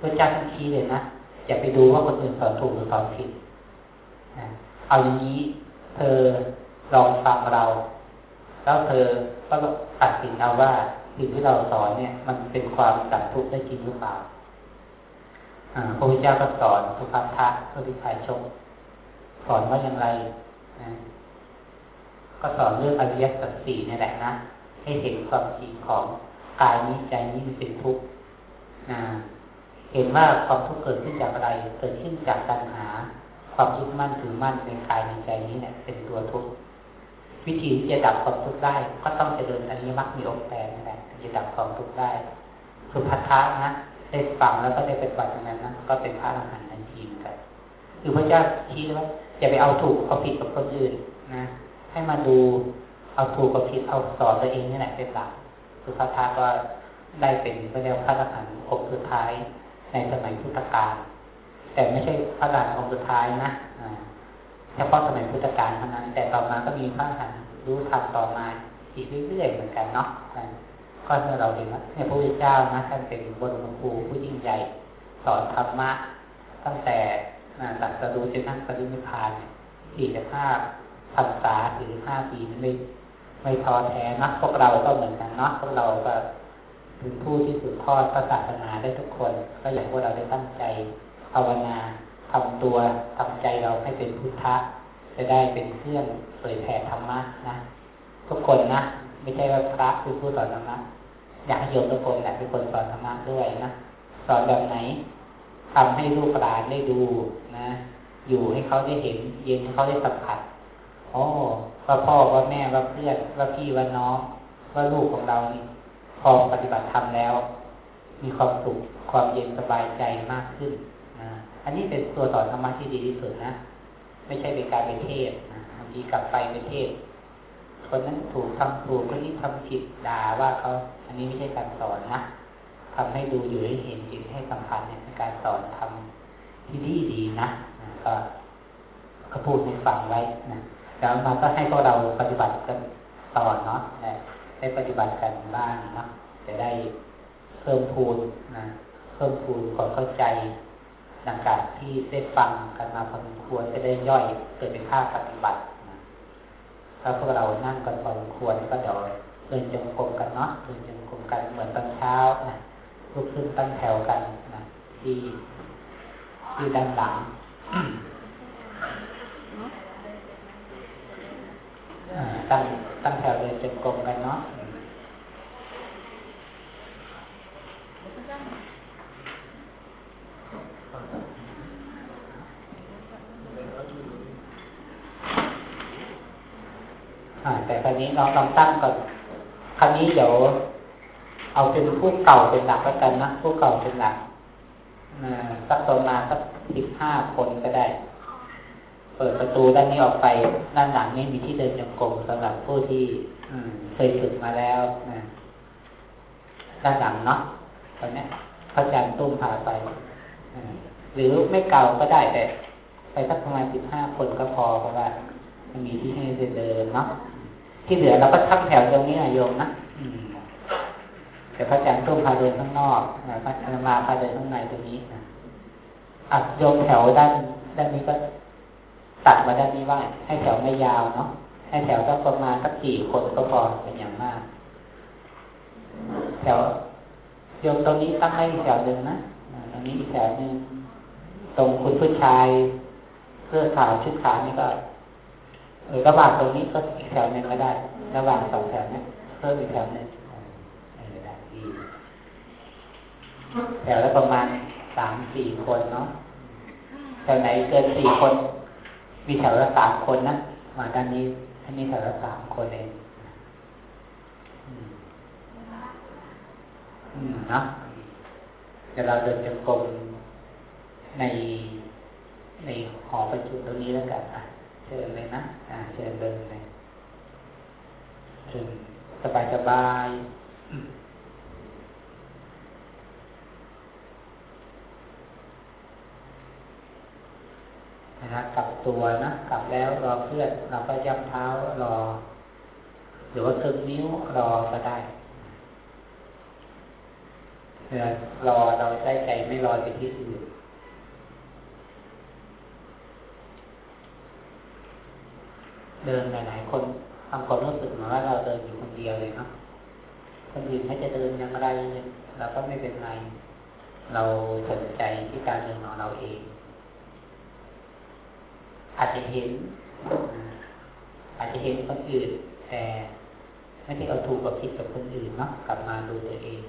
พระเจ้าท่านชี้เลยนะอย่าไปดูว่าคนอื่นสอนถูกหรือสอนผิดเอาอย่างนี้ เธอลองฟังเรา แล้วเธอก็ตัดสินเอาว่าสิ่งที่เราสอนเนี่ย มันเป็นความดับทุกข์ได้จริงหรือเปล่าพระพุทธเจ้าก็สอนสุภัททะสุริพายชงสอนว่าอย่างไรนะ ก็สอนเรื่องอริยสัจสี่นี่แหละนะ ให้เห็นความจริงของกายนี้ใจนี้มันเป็นทุกข์นะเห็นว่าความทุกข์เกิดขึ้นจากอะไร เกิดขึ้นจากตัณหา ความยึดมั่นถือมั่นในกายในใจนี้เนี่ย เป็นตัวทุกข์วิธีที่จะดับความทุกข์ได้ ก็ต้องเจริญอริยมรรคมีองค์แปดนั่นแหละจะดับความทุกข์ได้สุภัทะนะได้ฟังแล้วก็ได้เป็นบัติตรงนั้นนะก็เป็นพระอรหันต์ทันทีเหมือนกันคือพระเจ้าชี้ว่าอย่าไปเอาถูกเอาผิดกับคนอื่นนะ ให้มาดูเอาถูกกับผิดเอาสอนตัวเองนี่แหละเป็นหลักสุภัททะก็ได้เป็นพระเจ้าพระอรหันต์องค์สุดท้ายในสมัยพุทธกาลแต่ไม่ใช่พระอรหันองค์สุดท้ายนะเฉพาะสมัยพุทธกาลเท่านั้น แต่ต่อมาก็มีพระอรหันรู้ทำต่อมาอีกเรื่อยๆเหมือนกันเนาะก็เมื่อเราเห็นว่าเนี่ยพระพุทธเจ้านะท่านเป็นบรมครูผู้ยิ่งใหญ่ สอนธรรมะตั้งแต่ตัดสรู้จนนั่งปรินิพพานสี่สิบห้า พรรษาสี่สิบห้าปีไม่ไม่ท้อแท้นะพวกเราก็เหมือนกันเนาะพวกเราก็เป็นผู้ที่สืบทอดพระศาสนาได้ทุกคน ก็อยากพวกเราได้ตั้งใจภาวนาทำตัวทำใจเราให้เป็นพุทธะจะได้เป็นเครื่องเผยแผ่ธรรมะนะทุกคนนะไม่ใช่ว่าพระคือผู้สอนธรรมะอยากให้โยมทุกคนแหละเป็นคนสอนธรรมะด้วยนะสอนแบบไหนทำให้ลูกหลานได้ดูนะ อยู่ให้เขาได้เห็น เย็นให้เขาได้สัมผัส โอ้ว่าพ่อว่าแม่ว่าเพื่อนว่าพี่ว่าน้องว่าลูกของเรานี่พอปฏิบัติธรรมแล้ว มีความสุขความเย็นสบายใจมากขึ้นนะอันนี้เป็นตัวสอนธรรมะที่ดีที่สุดนะไม่ใช่เป็นการไปเทศนะบางทีกลับไปไปเทศคนนั้นถูกทำถูกคนนี้ทำผิดด่าว่าเขาอันนี้ไม่ใช่การสอนนะทำให้ดูอยู่ให้เห็นจิตให้สัมพันธ์เนี่ยเป็นการสอนทำที่ดีดีนะก็ก็พูดให้ฟังไว้นะ แล้วมาก็ให้พวกเราปฏิบัติกันต่อเนาะได้ปฏิบัติกันบ้างนะจะได้เพิ่มพูนนะเพิ่มพูนความเข้าใจหลังจากที่ได้ฟังกันมาพอสมควรจะได้ย่อยเกิดเป็นค่าปฏิบัติถ้าพวกเรานั่งกันพอสมควรก็เดี๋ยวเดินจงกรมกันเนาะเดินจงกรมกันเหมือนตอนเช้านะลุกขึ้นตั้งแถวกันนะที่ที่ด้านหลัง ตั้งตั้งแถวเดินจงกรมกันเนาะแต่ครั้นี้เราลองตั้งก่อน ครั้นี้เดี๋ยว เอาเป็นผู้เก่าเป็นหลักแล้วกันนะผู้เก่าเป็นหลักสักประมาณสักสิบห้าคนก็ได้ เปิดประตูด้านนี้ออกไปด้านหลังนี้มีที่เดินจงกรมสำหรับผู้ที่เคยฝึกมาแล้วนะด้านหลังเนาะตอนนี้พระอาจารย์ตุ้มพาไปหรือไม่เก่าก็ได้แต่ ไปสักประมาณสิบห้าคนก็พอเพราะว่ามันมีที่ให้เดินเนาะที่เหลือเราก็ทับแถวตรงนี้นะโยมนะแต่พระอาจารย์ตุ้มพาเดินข้างนอกพระอาจารย์มาพาเดินข้างในตรงนี้อัดโยมแถวด้านด้านนี้ก็ ตัดมาด้านนี้ว่า ให้แถวไม่ยาวเนาะให้แถวก็ประมาณสักสี่คนก็พอเป็นอย่างมาก แถวโยมตรงนี้ตั้งให้แถวหนึ่งนะตรงนี้อีกแถวหนึ่งตรงคุณผู้ชายเสื้อขาวชุดขาวนี่ก็เออระหว่างตรงนี้ก็อีกแถวหนึ่งก็ได้ ระหว่างสองแถวนี้เพิ่มอีกแถวหนึ่งแถวละประมาณสามสี่คนเนาะแถวไหนเกินสี่คน มีแถวละสามคนนะมาด้านนี้อันนี้แถวละสามคนเองอืมเนาะเดี๋ยวเราเดินจงกรมในในหอประชุมตรงนี้แล้วกันอะเชิญเลยนะอ่าเชิญเดินเลยเชิญสบายสบาย นะกลับตัวนะกลับแล้วรอเพื่อนเราก็ยับเท้ารอ หรือว่าคึงนิ้วรอก็ได้เวลารอเราได้ใจไม่รอไปที่อื่นเดินหลายๆคนทำความรู้สึกเหมือนว่าเราเดินอยู่คนเดียวเลยเนาะคนอื่นเขาจะเดินอย่างไรเราก็ไม่เป็นไร เราสนใจที่การเดินของเราเอง อาจจะเห็น อาจจะเห็นคนอื่น แต่ไม่ได้เอาถูกกับผิดกับคนอื่นเนาะกลับมาดูตัวเอง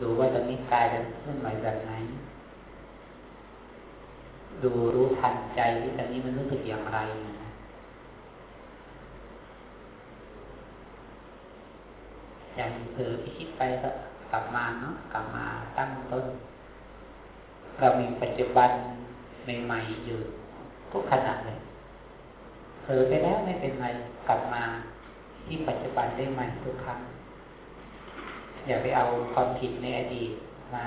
ดูว่าตอนนี้กายเป็นเคลื่อนไหวแบบไหนดูรู้ทันใจที่ตอนนี้มันรู้สึกอย่างไรนะอย่างเผลอไปคิดไปก็กลับมาเนาะกลับมาตั้งต้น เรามีปัจจุบันใหม่ๆอยู่ ทุกขณะเลยเผลอไปแล้วไม่เป็นไรกลับมาที่ปัจจุบันได้ใหม่ทุกครั้ง อย่าไปเอาความผิดในอดีตมา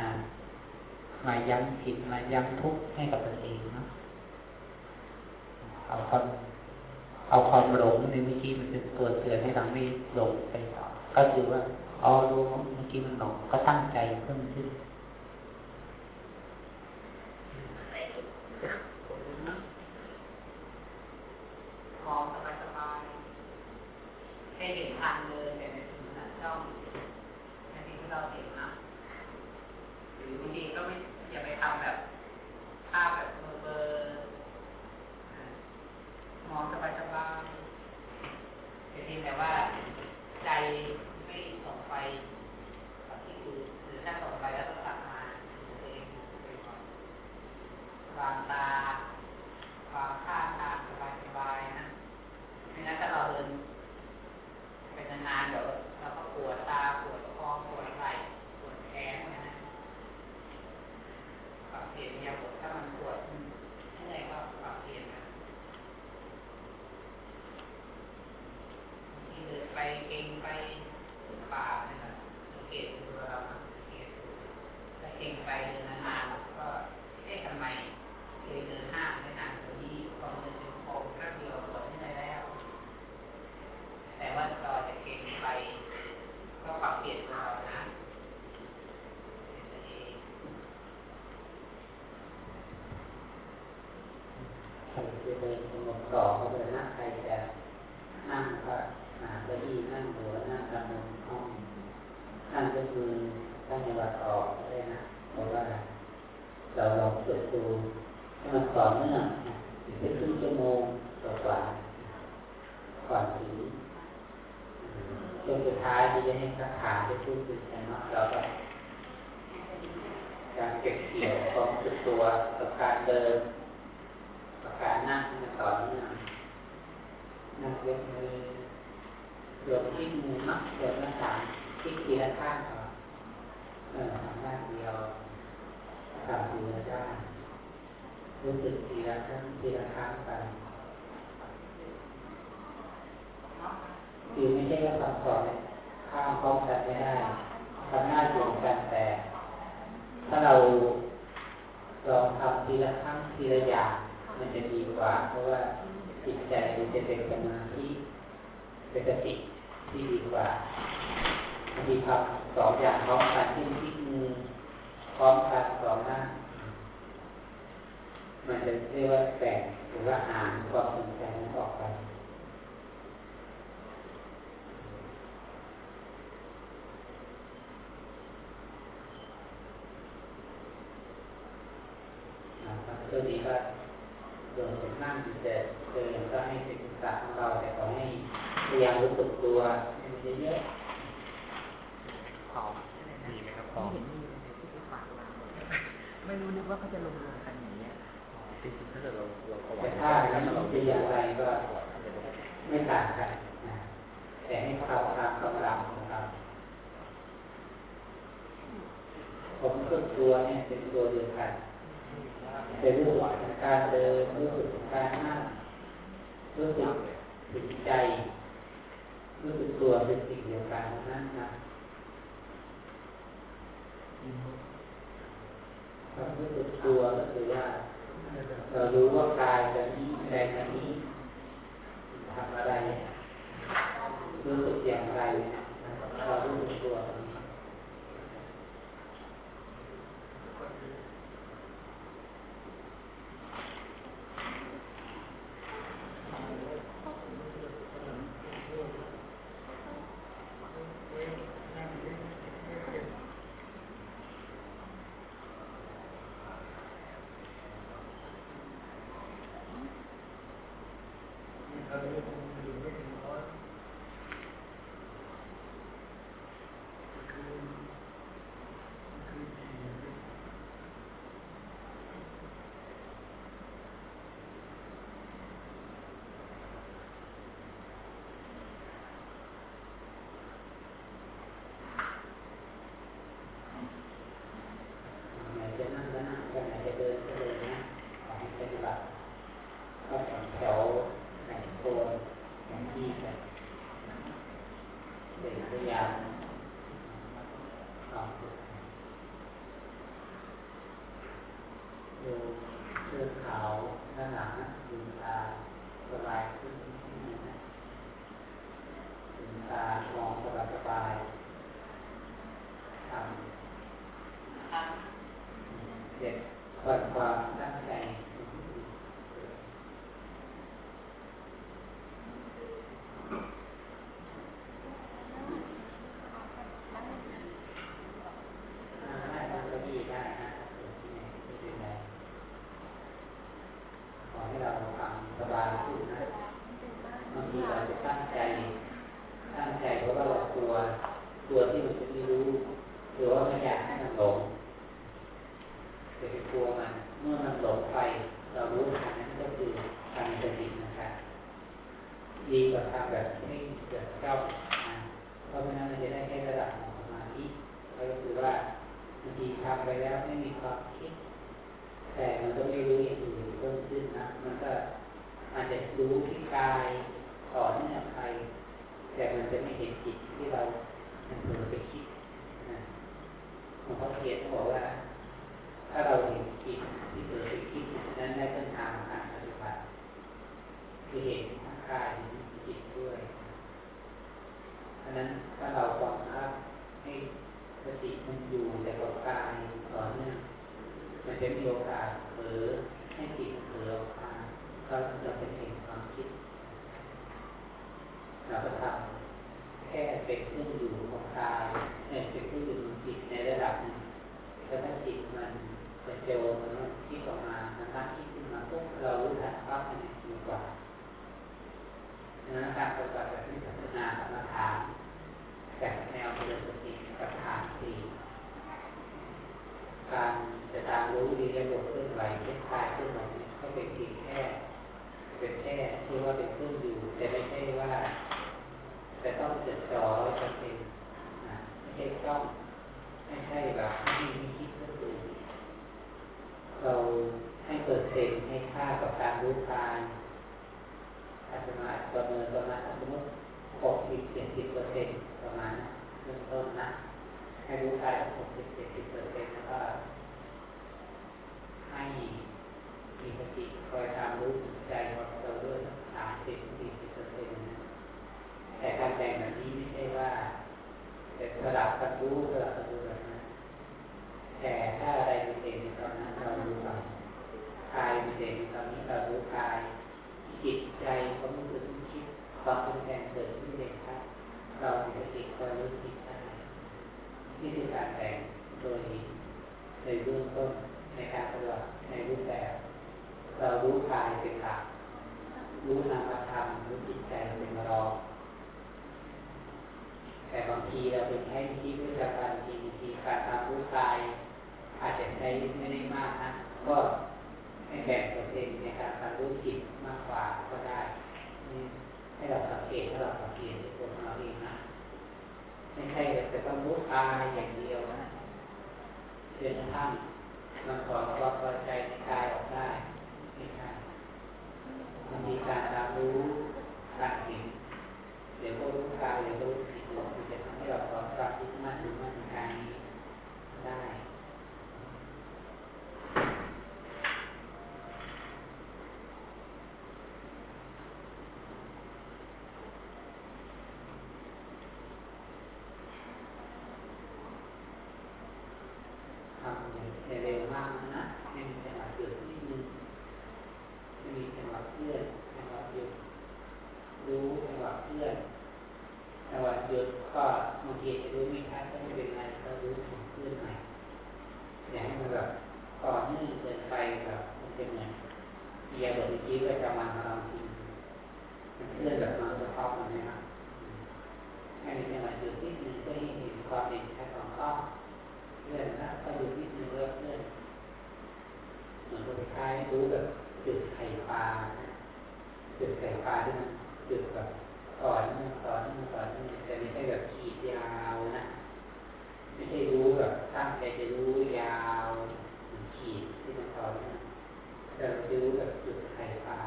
มาย้ำผิดมาย้ำทุกข์ให้กับตัวเองเนาะเอาความเอาความหลงในเมื่อกี้มันเป็นตัวเตือนให้เราไม่หลงไปต่อก็คือว่าอ๋อรู้เมื่อกี้มันหลงก็ตั้งใจเพิ่มขึ้น พอสบายสบายให้เห็นทางเดินแต่ในถึงนั้นจ้องในสิ่งที่เราเห็นนะหรือบางทีก็ไม่อย่าไปทำแบบภาพแบบเบอร์เบอร์มองสบายสบายแต่เพียงแต่ว่าใจไม่ส่งไปกับที่อื่นหรือถ้าส่งไปแล้วก็กลับมาตัวเองก่อนวางตาวางข้างทางสบายสบายนะไม่งั้น ถ้าเราเดินไปนานๆเดี๋ยวดตาปวดคอปวดไหล่ปวดแขนนะปรับเปลี่ยนยาปวดถ้ามันปวดเมื่อยก็ปรับเปลี่ยนนะที่เดินไปเก่งไปป่าเนี่ยนะสังเกตดูเราสังเกตดูถ้าเก่งไปเดินนานๆก็เอ๊ะทำไมเคยเดินห้างไม่นานกว่านี้พอเดินถึงโค้งแป๊บเดียวปวดที่ไหนแล้ว แต่ว่าเราจะเก่งไป ก็ปรับเปลี่ยนตัวเรานะใครจะเดินสงบต่อก็เดินหน้าใครจะนั่งก็หาเก้าอี้นั่งหรือว่านั่งกำลังห้องนั่งก็คือตั้งในวัดออกได้นะ เพราะว่าเราลองฝึกดูให้มันต่อเนื่องถึงครึ่งชั่วโมงกว่าก่อนถึงช่วงสุดท้ายที่จะให้สักขาจะพูดถึงกันเนาะเราก็การเก็บเกี่ยวความรู้สึกตัวกับการเดินกับการนั่งมันต่อเนื่องนั่ง ยกมือยกที่มือนักยกหน้าสามที่ทีละข้างก่อนเออทำหน้าเดียวทำทีละด้านรู้สึกทีละครั้งทีละครั้งไปคือไม่ใช่ว่าทำสอนข้ามพร้อมกันไม่ได้ทำหน้าเดียวกันแต่ถ้าเราลองทำทีละครั้งทีละอย่างมันจะดีกว่า เพราะว่า จิตใจจะเป็นสมาธิเป็นสติที่ดีกว่าบางทีทำสองอย่างพร้อมกันที่ที่มือพร้อมกันสองหน้า มันจะเรียกว่าแบ่งหรือว่าอ่านความสนใจนั้นออกไปตัวนี้ก็ โดยส่วนมากจะเจอก็ให้เป็นศาสตร์ของเราแต่ขอให้พยายามรู้สึกตัวให้มันเยอะพอมีไหมครับพอไม่เห็นมีเลยที่เขาฝากมาไม่รู้นึกว่าเขาจะลงรวมกันอย่างเงี้ยจริงๆถ้าเกิดเราเราถๆวาแต่ยถ้าแล้วทำเราเป็นอย่างไรก็ไม่ต่างกันนะแต่ให้เราตามกำลังของเราผมรู้สึกตัวเนี่ยเป็นตัวเดียวกัน เป็นรู้สึกของการเดินรู้สึกของการนั่งรู้สึกถึงใจ รู้สึกตัวเป็นสิ่งเดียวกันนั่นนะความรู้สึกตัวก็คือว่าเรารู้ว่ากายแบบนี้แรงแบบนี้ทำอะไร รู้สึกอย่างไรเรารู้สึกตัวตรงนี้ ไหนจะนั่งก็นั่งไปไหนจะ เดินก็เลยนะปฏิบัติก็แถวแถวแข่งโซนแข่งที่แบบ นะการปฏิบัติแบบนี้พัฒนากรรมฐานแบบแนวเจริญสติกับฐานสี่การจะตามรู้ดีระบบเคลื่อนไหวเคลื่อนกายเคลื่อนไหวก็เป็นเพียงแค่เป็นแค่ที่ว่าเป็นเครื่องอยู่แต่ไม่ใช่ว่าจะต้องจดจ่อร้อยเปอร์เซ็นต์นะไม่ใช่ต้องไม่ใช่แบบไม่มีคิดก็คือเราให้เปิดเซ็นให้ค่ากับการรู้กาย อาจจะมาประเมินประมาณสมมติหกสิบเจ็ดสิบเปอร์เซ็นต์ประมาณนะเริ่มต้นนะให้รู้กายหกสิบเจ็ดสิบเปอร์เซ็นต์แล้วก็ให้มีสติคอยตามรู้ใจของเราด้วยสามสิบสี่สิบเปอร์เซ็นต์นะแต่การแต่งแบบนี้ไม่ใช่ว่าแต่สลับกันรู้สลับกันรู้แบบนั้นแต่ถ้าอะไรเป็นเด่นในตอนนั้นเรารู้ไปกายเป็นเด่นในตอนนี้เรารู้กาย จิตใจความรู้สึกนึกคิดความเป็นแทนเกิดขึ้นเด่นครับ เรามีสติคอยรู้จิตได้นี่คือการแต่งโดยในเบื้องต้นในการปฏิบัติในรูปแบบ เรารู้กายเป็นหลักรู้นามธรรมรู้จิตใจเป็นรองแต่บางทีเราเป็นแค่ที่วิชาการจริงบางทีการทำรู้กายอาจจะใช้ไม่ได้มากนะก็ ให้แบ่งเปอร์เซ็นต์ในการทำรู้จิตมากกว่าก็ได้ให้เราสังเกตให้เราสังเกตตัวของเราเองนะไม่ใช่แต่ต้องรู้กายอย่างเดียวนะเช่นท่านมันถอนความพอใจในกายออกได้ไม่ใช่มันมีการตามรู้การเห็นเดี๋ยวก็รู้กายเดี๋ยวก็รู้จิตมันจะทำให้เราถอนความยึดมั่นถือมั่นในกายนี้ได้ ก่อนที่เป็นไปแบบมันเป็นไงเกียร์แบบเมื่อกี้ก็จะมาทำทีมันเคลื่อนแบบมาสะท้อนมันนะครับให้ในขณะหยุดนิดนึงก็เห็นความเด่นชัดของก้องเลื่อนนะก็หยุดนิดนึงแล้วเลื่อนเหมือนคนคล้ายรู้แบบจุดไข่ปลาจุดไข่ปลาที่มันจุดแบบก่อนก่อนก่อนแต่ไม่ใช่แบบขีดยาวนะ ไม่ใช่รู้แบบตั้งใจจะรู้ยาวขีดที่มันตอนนั้นแต่เราจะรู้แบบจุดไข่ปลา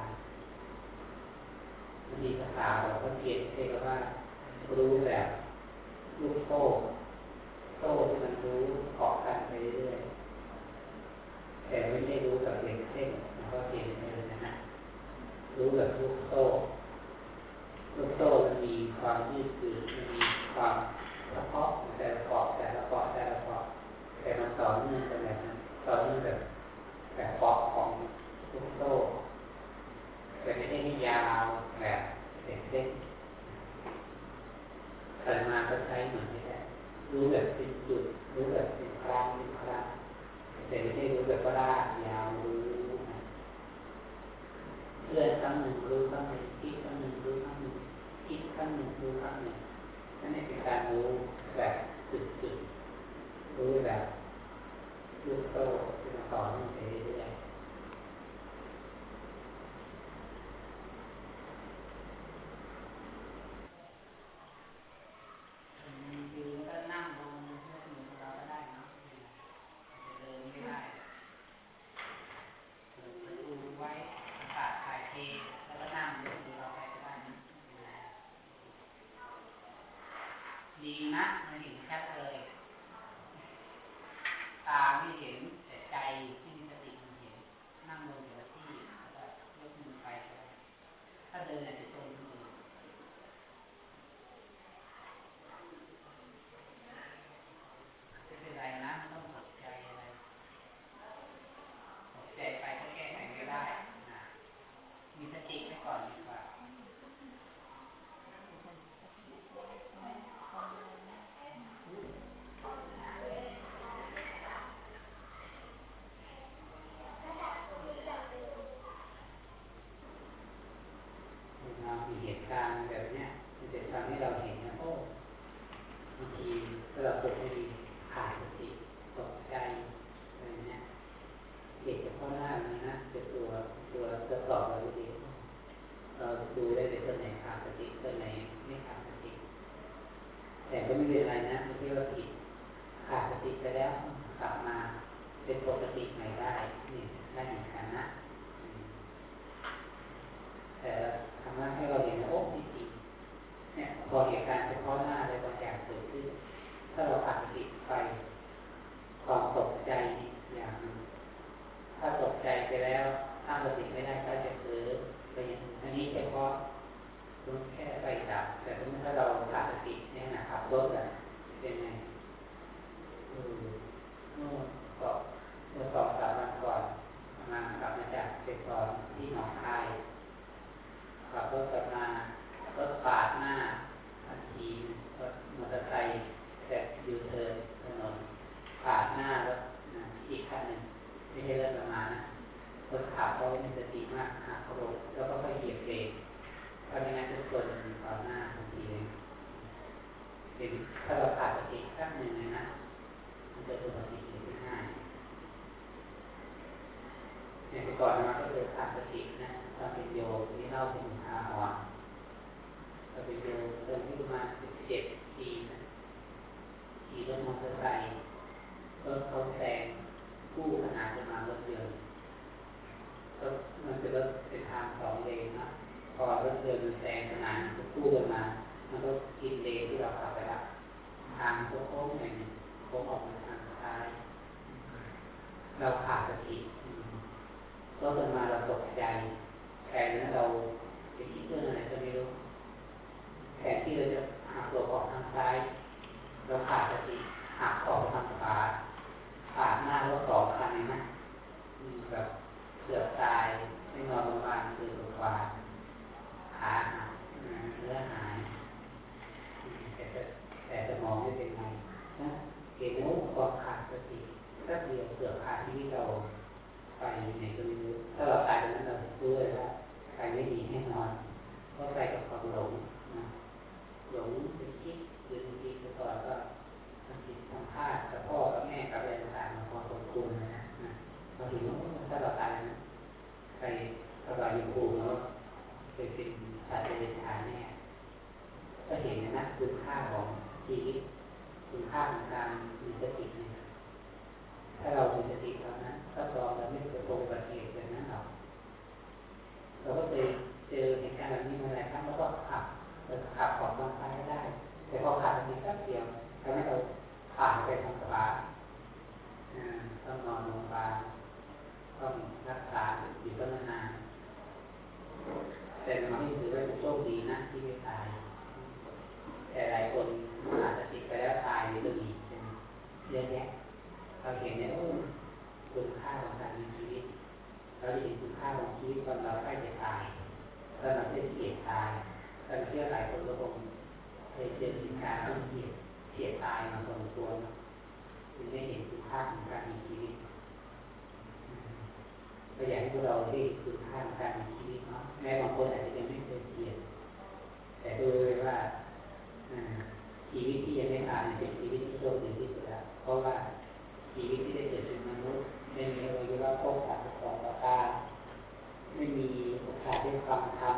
มันมีภาษาขอกว่าเกียนเรียกว่า รู้แบบลูกโซ่โซ่ที่มันรู้เกาะกันไปเรื่อยแต่ไม่ได้รู้แบบเด็กเส้นแล้วก็เห็นเลยนะฮะรู้แบบลูกโซ่ลูกโซ่มันมีความยืดหยุ่นมันมีความ เฉพาะแต่ละกอบแต่ละกอบแต่ละกอบแต่มันต่อเนื่องกันเลยนะต่อเนื่องแบบแบบกอบของลูกโซ่แต่ไม่ได้ยาวแบบเส้นๆแต่มาก็ใช้เหมือนนี้แหละรู้แบบสิบจุดรู้แบบสิบครั้งสิบครั้งแต่ไม่ได้รู้แบบว่าลากยาวรู้เลื่อนครั้งหนึ่งรู้ครั้งหนึ่งคิดครั้งหนึ่งรู้ครั้งหนึ่งคิดครั้งหนึ่งรู้ครั้งหนึ่งันนี้คือการรู้แบบจุดจิตรู้แบบรู้โตที่มาสอนเรื่อยๆ เป็นปกติไหม แบบเกือบตายไม่นอนโรงพยาบาลเกือบกว่าขาหักเนื้อหายแต่แต่สมองไม่เป็นไรนะเห็นว่าความขาดสติแป๊เดียวเกือบขาดที่เราไปไหนก็ไม่รู้ถ้าเราตายตรงนั้นเรารู้แล้ว่าไไม่ดีแน่นอนเพรก็ไปกับความหลงหลงไปคิดหรือบางทีแต่อนก็ทำผิดทำพลาดกับพ่อกับแม่กับอะไรต่างๆมาพอสมควรนะ นะบางทีถ้าเราตายนะใครถ้าเราอยู่ภูมิแล้วเคยเป็นสัตว์เดรัจฉานแน่ก็เห็นนะคุณค่าของชีวิตคุณค่าของการมีสติเนี่ยถ้าเรามีสติแล้วนะถ้าเราเราไม่ประสบอุบัติเหตุแบบนั้นหรอกเราก็เคยเจอเหตุการณ์แบบนี้มาหลายครั้งแล้วก็ขับเราขับออกทางซ้ายได้ แต่พอขับไปแป๊บเดียวทำให้เราผ่านไปทางขวาต้องนอนโรงพยาบาล ต้องรักษาอยู่ตั้งนานแต่มันไม่ถือว่าเป็นโชคดีนะที่ไม่ตาย แต่หลายคนอาจจะติดไปแล้วตายในเรื่องนี้ใช่ไหมเยอะแยะเราเห็นเนี่ยโอ้คุณค่าของการมีชีวิต เราเห็นคุณค่าของชีวิตตอนเราใกล้จะตายตอนเราจะเสียตายตอนเชื่อหลายคนก็คงเคยเจอเหตุการณ์ที่เสียเสียตายมาสมควรจึงได้เห็นคุณค่าของการมีชีวิต ก็อยากให้พวกเราได้คุณค่าของการมีชีวิตเนาะแม้บางคนอาจจะยังไม่เคยเสียนแต่ดูเลยว่าชีวิตที่ยังไม่ตายเป็นชีวิตที่โชคดีที่สุดแล้วเพราะว่าชีวิตที่ได้เกิดเป็นมนุษย์ไม่มีอะไรว่าพบปะสองต่อตาไม่มีโอกาสได้ฟังธรรม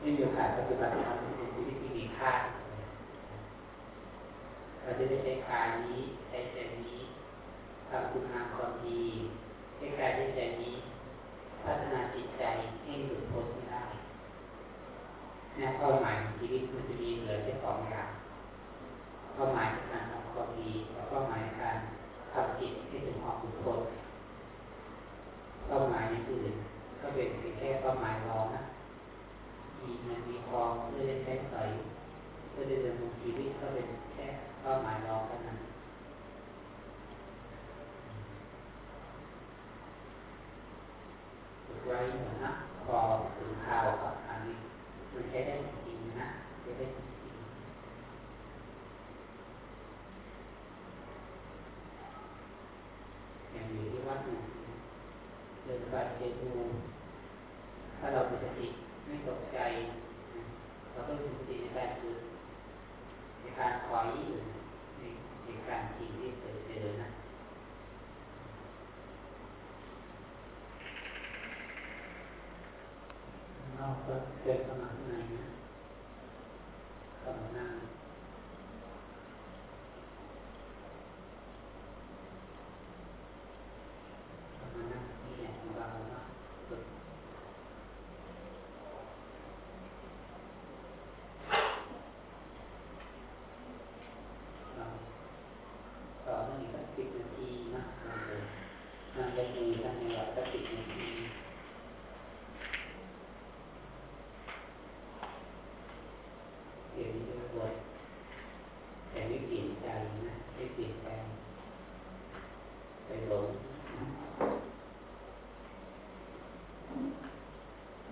ไม่มีโอกาสปฏิบัติธรรมเป็นชีวิตที่มีค่าเราจะได้ใช้กายนี้ใช้ใจนี้ทำคุณงามความดี ใช้กายใช้ใจนี้พัฒนาจิตใจให้หลุดพ้นได้นะเป้าหมายของชีวิตมันจะมีเหลือแค่สองอย่างเป้าหมายในการทำความดีและเป้าหมายในการทำจิตให้ถึงความหลุดพ้นเป้าหมายในอื่นก็เป็นแค่เป้าหมายรองนะมีเงินมีทองเพื่อได้ใช้สอยเพื่อได้ดำเนินชีวิตก็เป็นแค่เป้าหมายรองเท่านั้นฝึก ไว้เหมือนนะพอถึงข่าวกับอันนี้มันใช้ได้จริงนะใช้ได้จริงอย่างอยู่ที่วัดเนี่ยเดินไปเจองูถ้าเรามีสติไม่ตกใจเราก็มีสติในการคือในการคอยอยู่ในในการจริงที่เคยเจอนะ เราก็เดินสมาข้างในนะเข้ามานั่งเข้ามานั่งนี่แหละของเราเนาะฝึกเราต่อเนื่องอีกสักสิบนาทีนะเราเดินนั่งได้ดีนั่งในวัดสักสิบนาที เดี๋ยวนี้จะปวดแต่ไม่เปลี่ยนใจนะไม่เปลี่ยนแปลงไปหลง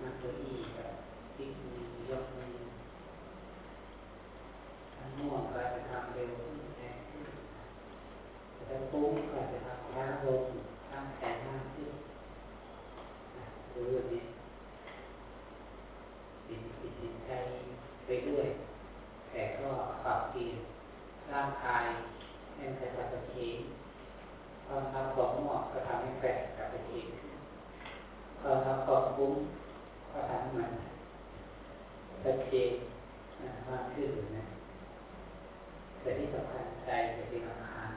นั่งเก้าอี้กับทิ้งมือยกมือถ้าง่วงก็จะทำเร็วขึ้นแรงขึ้นแต่ถ้าปุ้งก็จะทำช้าลงข้างแขนมากขึ้นดูแบบนี้ปิดปิดจิตใจไปด้วย แต่ก็ปรับเปลี่ยนร่างกายให้มันกระชับกระเฉงความทำของหมอกก็ทำให้แฝงกระชับกระเฉงความทำของบุ้งก็ทำให้มันกระเฉงมากขึ้นนะแต่ที่สำคัญใจจะเป็นอาคาร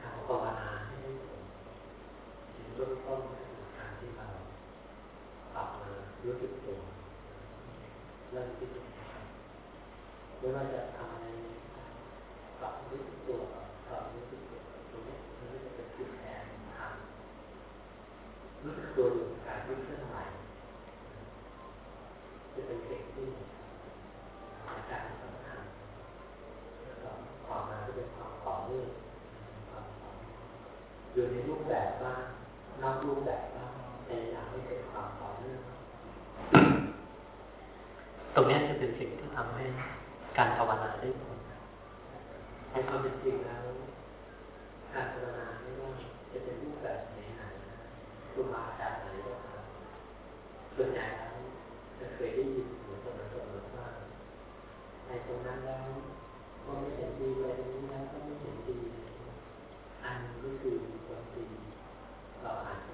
ทางภาวนาให้ได้ผลในเบื้องต้นก็คือการที่เราปรับมารู้สึกตัวเริ่มที่จะ ไม่ว่าจะทำอะไรปรับรู้สึกตัวปรับรู้สึกตัวตรงนี้มันก็จะเป็นจุดแทนทางรู้สึกตัวอยู่การรู้เคลื่อนไหวจะเป็นเทคนิคในการสำคัญแล้วก็ความาก็เป็นความต่อเนื่องความต่อเนื่อยู่ในรูปแบบบ้างนอกรูปแบบบ้างแต่อยากให้เป็นความต่อเนื่องตรงนี้จะเป็นสิ่งที่ทำให้ การภาวนาได้ผลในความเป็นจริงแล้วการภาวนาไม่ว่าจะเป็นรูปแบบไหนนครูบาอาจารย์ไหนก็ตามส่วนใหญ่แล้วจะเคยได้ยินเหมือนสมัยก่อว่าในตรงนั้นแล้วก็ไม่เห็นดีไปตรงนี้แล้วก็ไม่เห็นดี อันนี้ก็คือความจริงเราอาจจะ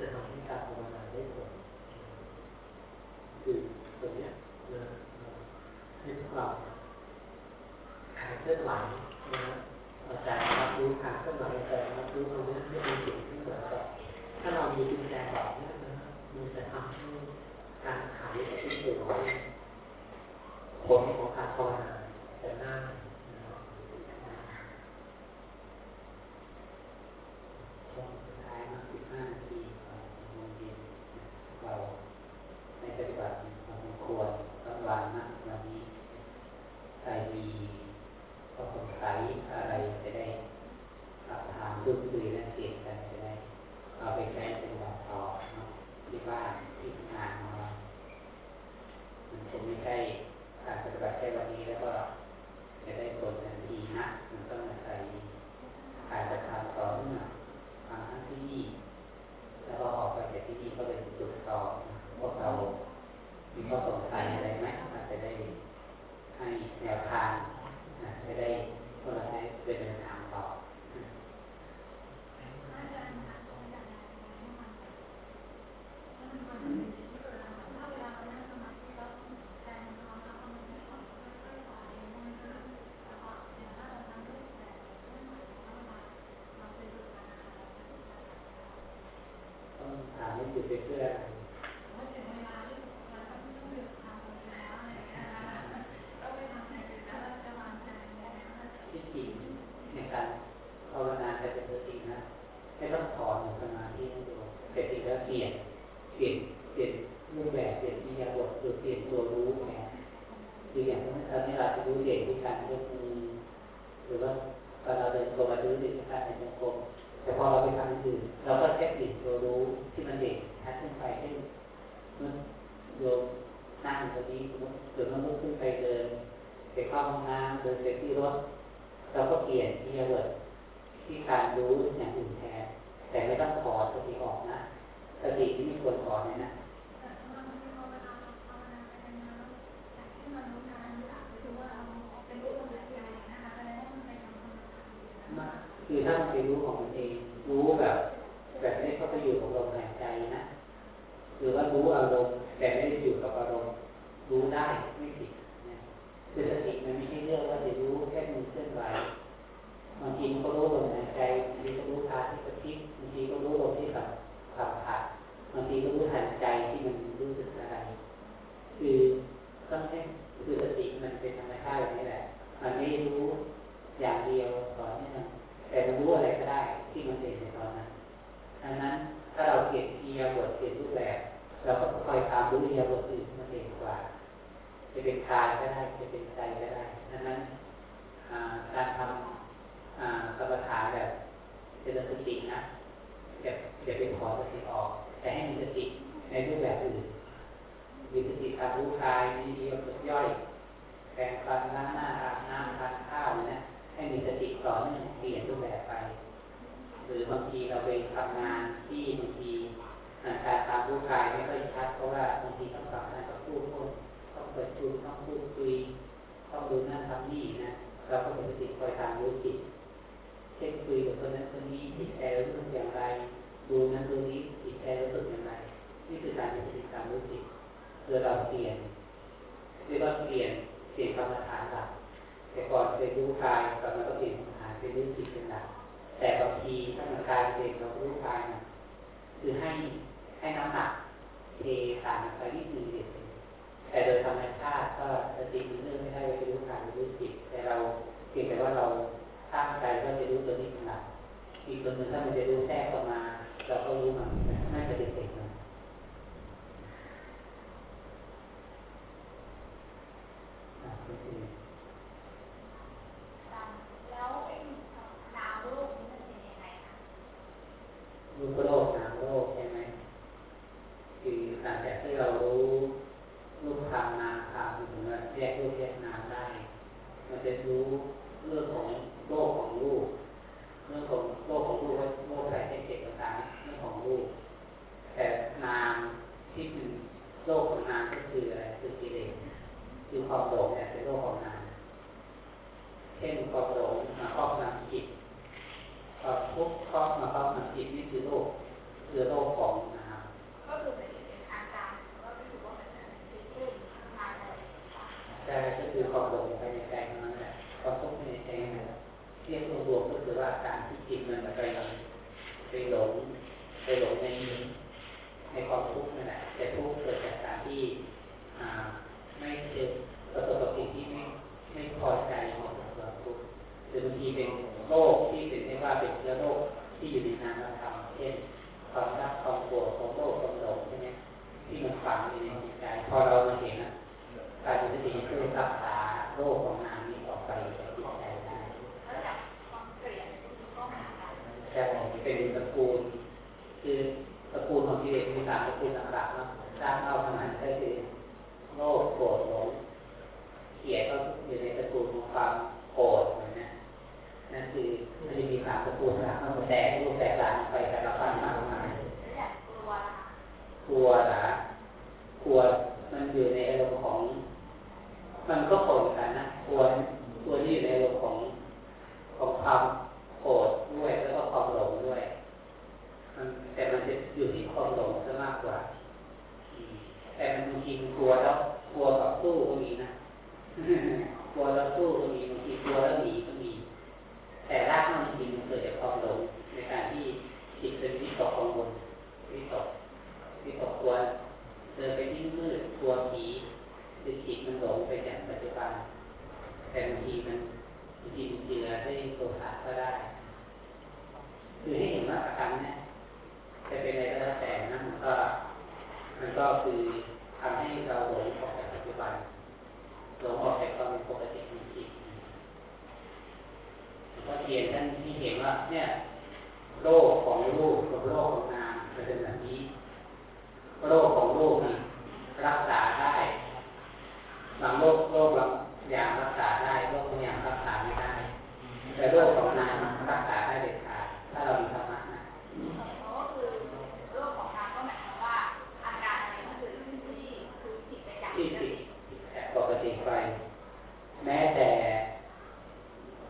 จะทำให้การภาวนาได้ผลคือตรงนี้นะให้พวกเราการเคลื่อนไหวนะใจรับรู้การเคลื่อนไหวใจารับรู้ตรงนี้ไม่เป็นสิ่งที่เหมือนกับถ้าเรามีกุญแจแบบนี้นะมันจะทำให้การขายที่สูงผลของการภาวนาจะง่าย 也是啊 คือความหลงภายในใจของมันแหละความทุกข์ในใจนั่นแหละเรียกรวมๆก็คือว่าการที่จิตมันไปไปหลงไปหลงในในความทุกข์นั่นแหละแต่ทุกข์เกิดจากการที่อ่าไม่เจอประสบกับสิ่งที่ไม่ไม่พอใจของความทุกข์หรือบางทีเป็นโรคที่เป็นเรียกว่าเป็นเชื้อโรคที่อยู่ในนามธรรมเช่นความรักความโกรธความโลภความหลงใช่ไหมที่มันฝังอยู่ในจิตใจพอเรามาเห็นนะการมีสติคือรักษา โรคของนามนี้ออกไปจากจิตใจได้แล้วจากความเกลียดก็หมือนกันใช่เป็นตระกูลคือตระกูลของกิเลสมีสามตระกูลหลักๆนะสร้างเอาขนาดก็คือโลภโกรธหลงเกลียดก็อยู่ในตระกูลของความโกรธนะนั่นคือมันจะมีสามตระกูลหลักมันแตกรูปแตกหลานไปแต่ละขั้นมากมายแล้วจากกลัวล่ะกลัวนะกลัวมันอยู่ในอารมณ์ของ มันก็โกรธกันนะกลัวกลัวที่อยู่ในอารมณ์ของของความโกรธด้วยแล้วก็ความหลงด้วยมันแต่มันจะอยู่ที่ความหลงซะมากกว่า แต่มันบางทีมันกลัวแล้วกลัวกับสู้ก็มีนะกลัวแล้วสู้ก็มีบางทีกลัวแล้วหนีก็มี แต่รากมันจริงมันเกิดจากความหลงในการที่จิตเป็นวิตกกังวลวิตกวิตกกลัวเดินไปที่มืดกลัวผี คือจิตมันหลงไปจากปัจจุบัน แต่บางทีมันบางทีมันเจือได้โทสะก็ได้ คือให้เห็นว่าอาการเนี้ยจะเป็นอะไรก็แล้วแต่นะมันก็ มันก็คือทำให้เราหลงออกจากปัจจุบันหลงออกจากความเป็นปกติของจิตก็เทียนท่านที่เห็นว่า เนี่ย โลกของรูปกับโลกของนามมันเป็นแบบนี้โรคของรูปนี่รักษาได้ บางโรคโรคบางอย่างรักษาได้โรคบางอย่างรักษาไม่ได้ แต่โรคของนามรักษาได้เด็ดขาดถ้าเรามีธรรมะนะก็คือโรคของการก็หมายความว่าอาการอะไรก็คือที่คือผิดไปจากที่ปกผิดติแต่ปกติไป แม้แต่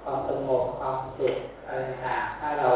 ความสงบความสุขอะไรต่างๆถ้าเราถ้า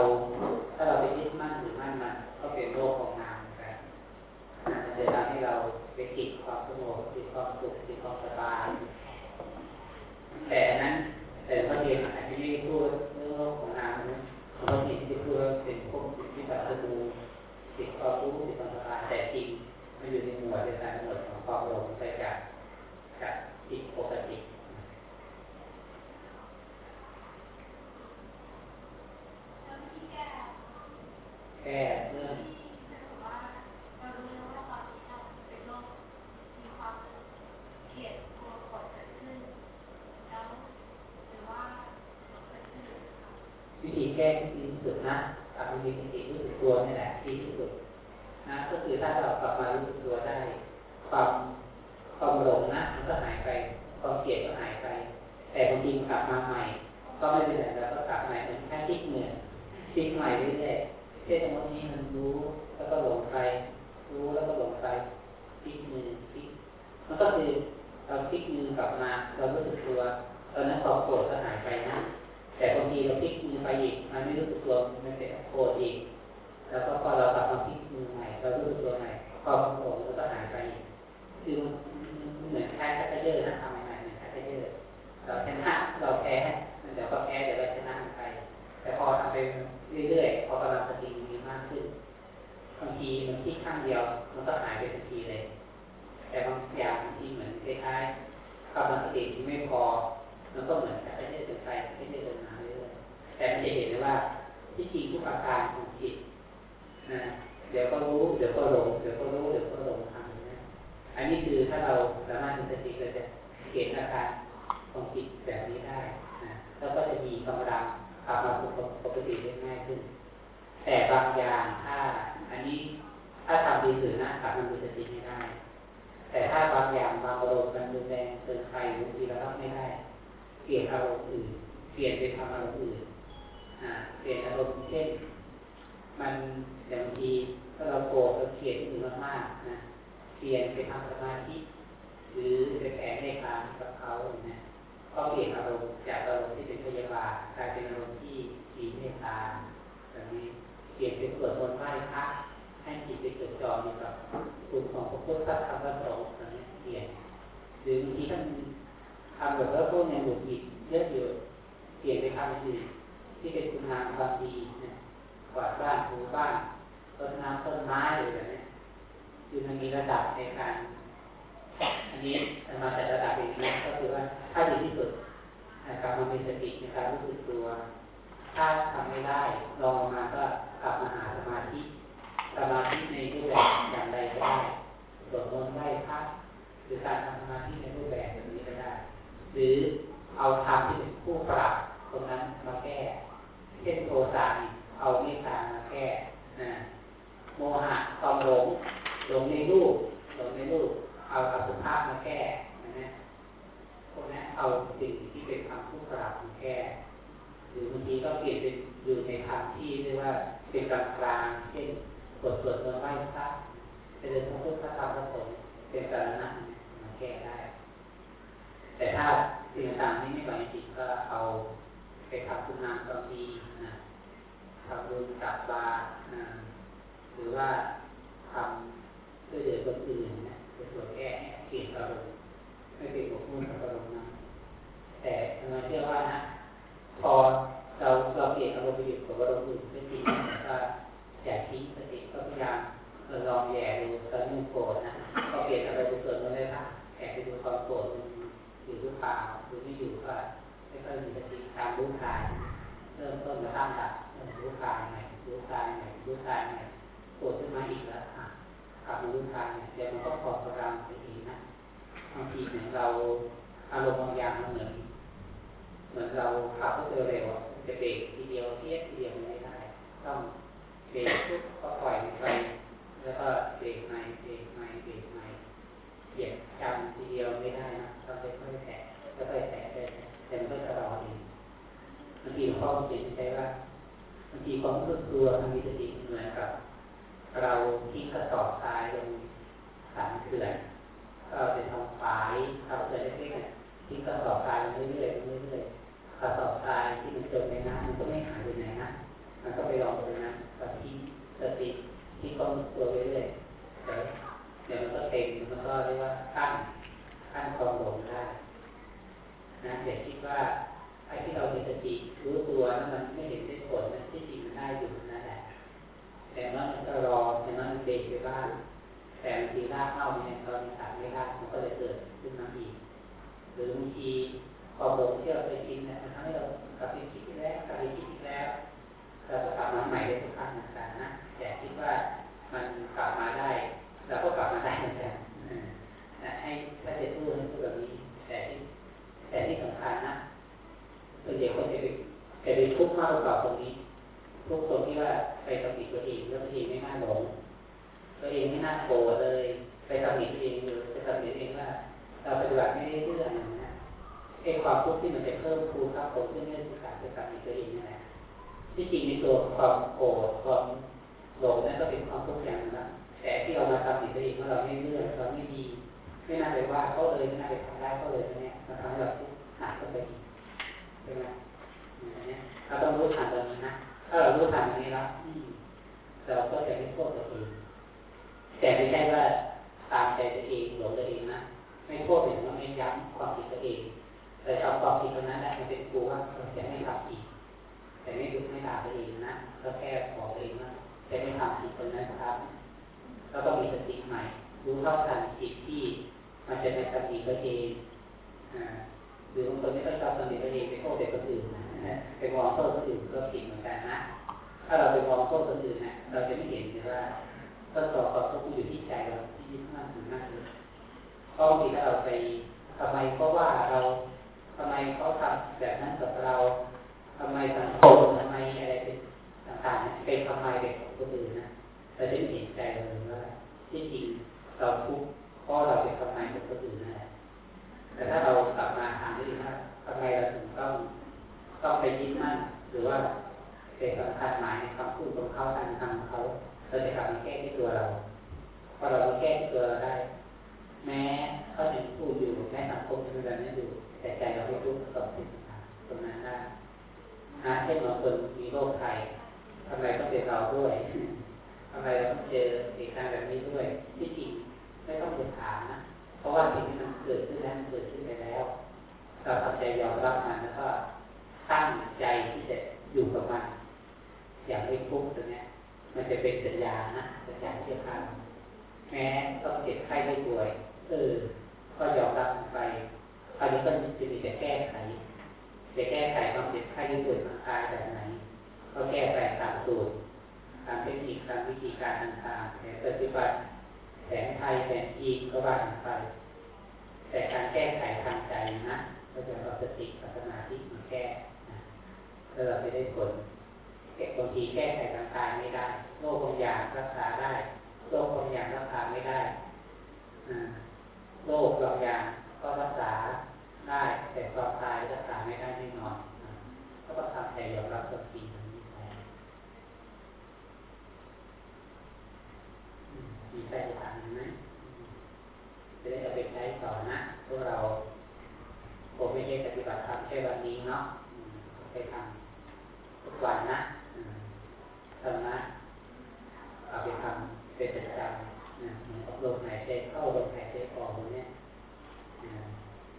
เขาเนี่ยก็เปลี่ยนอารมณ์จากอารมณ์ที่เป็นพยาบาทกลายเป็นอารมณ์ที่มีเมตตาแบบนี้เปลี่ยนเป็นสวดมนต์ไหว้พระให้จิตไปจดจ่ออยู่กับคุณของพระพุทธธรรมพระสงฆ์แบบนี้เปลี่ยนหรือบางทีท่านทำแบบว่าพวกในหมุดหิดเยอะอยู่เปลี่ยนไปทำอื่นที่เป็นคุณงามความดีนะกวาดบ้านถูบ้านต้นน้ำต้นไม้อะไรแบบนี้คือมันมีระดับในการ อันนี้มาแต่ระดับองนี้ก็คือว่าถ้าดีที่สุดกลับมามีสติในการรู้สึกตัว ถ้าทำไม่ได้ลองมาก็กลับมาหาสมาธิสมาธิในรูปแบบอย่างใดก็ได้สวดมนต์ไหว้พระหรือการทำสมาธิในรูปแบบแบบนี้ก็ได้ หรือเอาธรรมที่เป็นผู้ปรับตรงนั้นมาแก้เช่นโทสะเอาเมตตามาแก้นะโมหะความหลงหลงในรูปหลงในรูป เอาอสุภาพมาแก้นะพวกนี้นเอาสิ่งที่เป็นคำผู้ปรับมาแก้หรือบางทีก็เปลี่ยนเป็นอยู่ในคำที่เรียกว่าเป็นกลางกลางเช่นบทสวดมนต์ไหว้พระเจริญพระพุทธธรรมพระสงฆ์เป็นสารณะมาแก้ได้ แต่ถ้าสิ่งต่างๆนี้ไม่ไหวจริงก็เอาไปทำคุณงามความดีนะทำบุญตักบาตรหรือว่าทำช่วยเหลือคนอื่นนะ เป็นตัวแก้เปลี่ยนอารมณ์ไม่เป็นบกมุ่นกับอารมณ์นั้นแต่เราเชื่อว่านะพอเราเราเปลี่ยนอารมณ์ไปอยู่กับอารมณ์อื่นไม่จริงแต่ว่าอย่าทิ้งสติก็พยายามลองแย่ดูตอนนี้โกรธนะก็เปลี่ยนอารมณ์เกิดมาเลยค่ะแอบไปดูความโกรธมันอยู่หรือเปล่าหรือไม่อยู่ก็ไม่ค่อยมีสติตามรู้กายเริ่มต้นมาตั้งหลักรู้กายใหม่รู้กายใหม่รู้กายใหม่โกรธขึ้นมาอีกแล้ว ค่ะกลับมารู้ายเนี่ยเดี๋ยวมันก็พอกำลังไปเองนะบางทีเหมือนเราอารมณ์บางอย่างมันเหมือนเหมือนเราขับรถเร็วจะเบรกทีเดียวเทียบทีเดียวไม่ได้ ต้องเบรกปุ๊บก็ปล่อยไปแล้วก็เบรกใหม่เบรกใหม่เบรกใหม่เหยียบจำทีเดียวไม่ได้นะต้องค่อยๆแตะค่อยๆแตะไปแต่มันก็จะรอเองบางทีข้อเขียนใจว่าบางทีความรู้ตัวมันมีสติเหมือนกับ เราทิ้งกระสอบทรายลงสามเขื่อนก็จะทำฝายทำเขื่อนเล็กๆทิ้งกระสอบทรายเรื่อยๆเรื่อยๆกระสอบทรายที่มันจมในน้ำมันก็ไม่หายไปไหนนะมันก็ไปรอตรงนั้นกับที่สติที่ก้มตัวเรื่อยๆเดี๋ยวเดี๋ยวมันก็เต็มมันก็เรียกว่าขั้นขั้นความหลงได้นะอย่าคิดว่าไอ้ที่เรามีสติรู้ตัวนั้นมันไม่เห็นได้ผลนะที่จริงมันได้อยู่นั่นแหละ แต่ว่ามันก็รอแต่ว่ามันเบรกไปบ้างแต่บางทีรากเข้าเนี่ยเราตัดไม่ได้มันก็เลยเกิดขึ้นมาอีก หรือบางทีความหลงที่เราไปกินเนี่ยมันทำให้เรากลับไปคิดอีกแล้วกลับไปคิดอีกแล้วเราจะกลับมาใหม่ได้ทุกครั้งเหมือนกันนะแต่คิดว่ามันกลับมาได้เราก็กลับมาได้เหมือนกันให้ถ้าจะพูดให้พูดแบบนี้ แต่ที่แต่ที่สำคัญนะส่วนใหญ่คนจะไปจะไปทุกข์มากกว่าตรงนี้ ทุกตรงที่ว่าไปตำหนิตัวเองแล้วตัวเองไม่น่าหลงตัวเองไม่น่าโกรธเลย ไปตำหนิตัวเองหรือไปตำหนิเองว่าเราปฏิบัติไม่ได้เรื่องนะไอ้ความทุกข์ที่มันจะเพิ่มคูณครับผมขึ้นเนื่องจาการไปตำหนิตัวเองนี่แหละที่จริงในตัวความโกรธความหลงนั่นก็เป็นความทุกข์อย่างนึงนะแต่ที่เรามาทำสิ่งตัวเองว่าเราไม่เลื่อนเราไม่ดีไม่น่าไปว่าเขาเลยไม่น่าไปทำได้เขาเลยเนี่ยมันทำให้เราหนักขึ้นไปอีกใช่ไหมอันนี้เราต้องรู้ทันตรงนี้นะ ถ้าเรารู้ทันตรงนี้แล้วเราก็จะไม่โทษตัวเองแต่ไม่ใช่ว่าตามใจตัวเองหลงตัวเองนะไม่โทษเองว่าไม่ย้ำความผิดตัวเองแต่เอาความผิดตรงนั้นแหละมาเป็นครูว่าเราจะไม่ทำอีกแต่ไม่ดูไม่ด่าตัวเองนะก็แค่บอกตัวเองว่าจะไม่ทำผิดตรงนั้นครับแล้วก็มีสติใหม่ รู้เท่าทันจิตที่มันจะเป็นสติตัวเองหรือบางคนไม่ต้องชอบสติตัวเองไปโทษเด็กคนอื่นนะ ไปมองโทษคนอื่นก็ผิดเหมือนกันนะ ถ้าเราไปมองโทษคนอื่นนะเราจะไม่เห็นเลยว่าต้นตอความทุกข์อยู่ที่ใจเราที่ยึดมั่นถือมั่นเลยก็บางทีถ้าเราไปทำไมเพราว่าเราทำไมเขาทำแบบนั้นกับเราทำไมสังคมทำไมอะไรต่างๆเป็นทำไมเด็กของคนอื่นนะเราจะไม่เห็นใจเลยว่าที่จริงเราทุกข์เพราะเราเป็นทำไมกับคนอื่นนะแต่ถ้าเรากลับมาถามได้ว่าทำไมเราถึงต้องต้องไปยึดมั่นหรือว่าเป็นสำคัญหมายในคำพูดของเขาการทำของเขาเราจะกลับมาแก้ที่ตัวเราพอเรามาแก้ที่ตัวเราได้ แม้เขาจะพูดอยู่แม้สังคมเป็นแบบนี้อยู่แต่ใจเราไม่รู้ต่อสิ่งต่างตรงนั้นได้นะเช่นบางคนมีโรคไข้ทำไมต้องเป็นเราด้วยทำไมเราต้องเจอเหตุการณ์แบบนี้ด้วย ที่จริงไม่ต้องไปถามนะเพราะว่าสิ่งที่มันเกิดขึ้นแล้วเกิดขึ้นไปแล้ว เราทำใจยอมรับมันแล้วก็ตั้งใจที่จะอยู่กับมัน อย่างไม่ฟุ้งตรงนี้มันจะเป็นสัญญาณนะสัญญาณที่จะทำแม้ต้องเจ็บไข้ได้ป่วย เออ ก็ยอมรับมันไปคราวนี้ก็จะมีแต่แก้ไขจะแก้ไขความเจ็บไข้ได้ป่วยทางกายแบบไหน ก็แก้ไปตามสูตรตามเทคนิคตามวิธีการต่างๆแต่ปฏิบัติแผนไทยแผนจีนก็ว่าไป แต่การแก้ไขทางใจนะก็จะเอาสติปัฒนาที่มาแก้นะแล้วเราจะได้ผลแต่บางทีแก้ไขทางกายไม่ได้โรคบางอย่างรักษาได้โรคบางอย่างรักษาไม่ได้โรคบางอย่างก็รักษาได้ แต่ความตายรักษาไม่ได้แน่นอนก็ต้องทำใจยอมรับสักทีนึงมีใครจะถามไหมจะได้เอาไปใช้ต่อนะพวกเราผมไม่ได้ปฏิบัติธรรมแค่วันนี้เนาะไปทำทุกวันนะธรรมะเอาไปทำเป็นประจำนะลมหายใจเข้าลมหายใจออกตรงนี้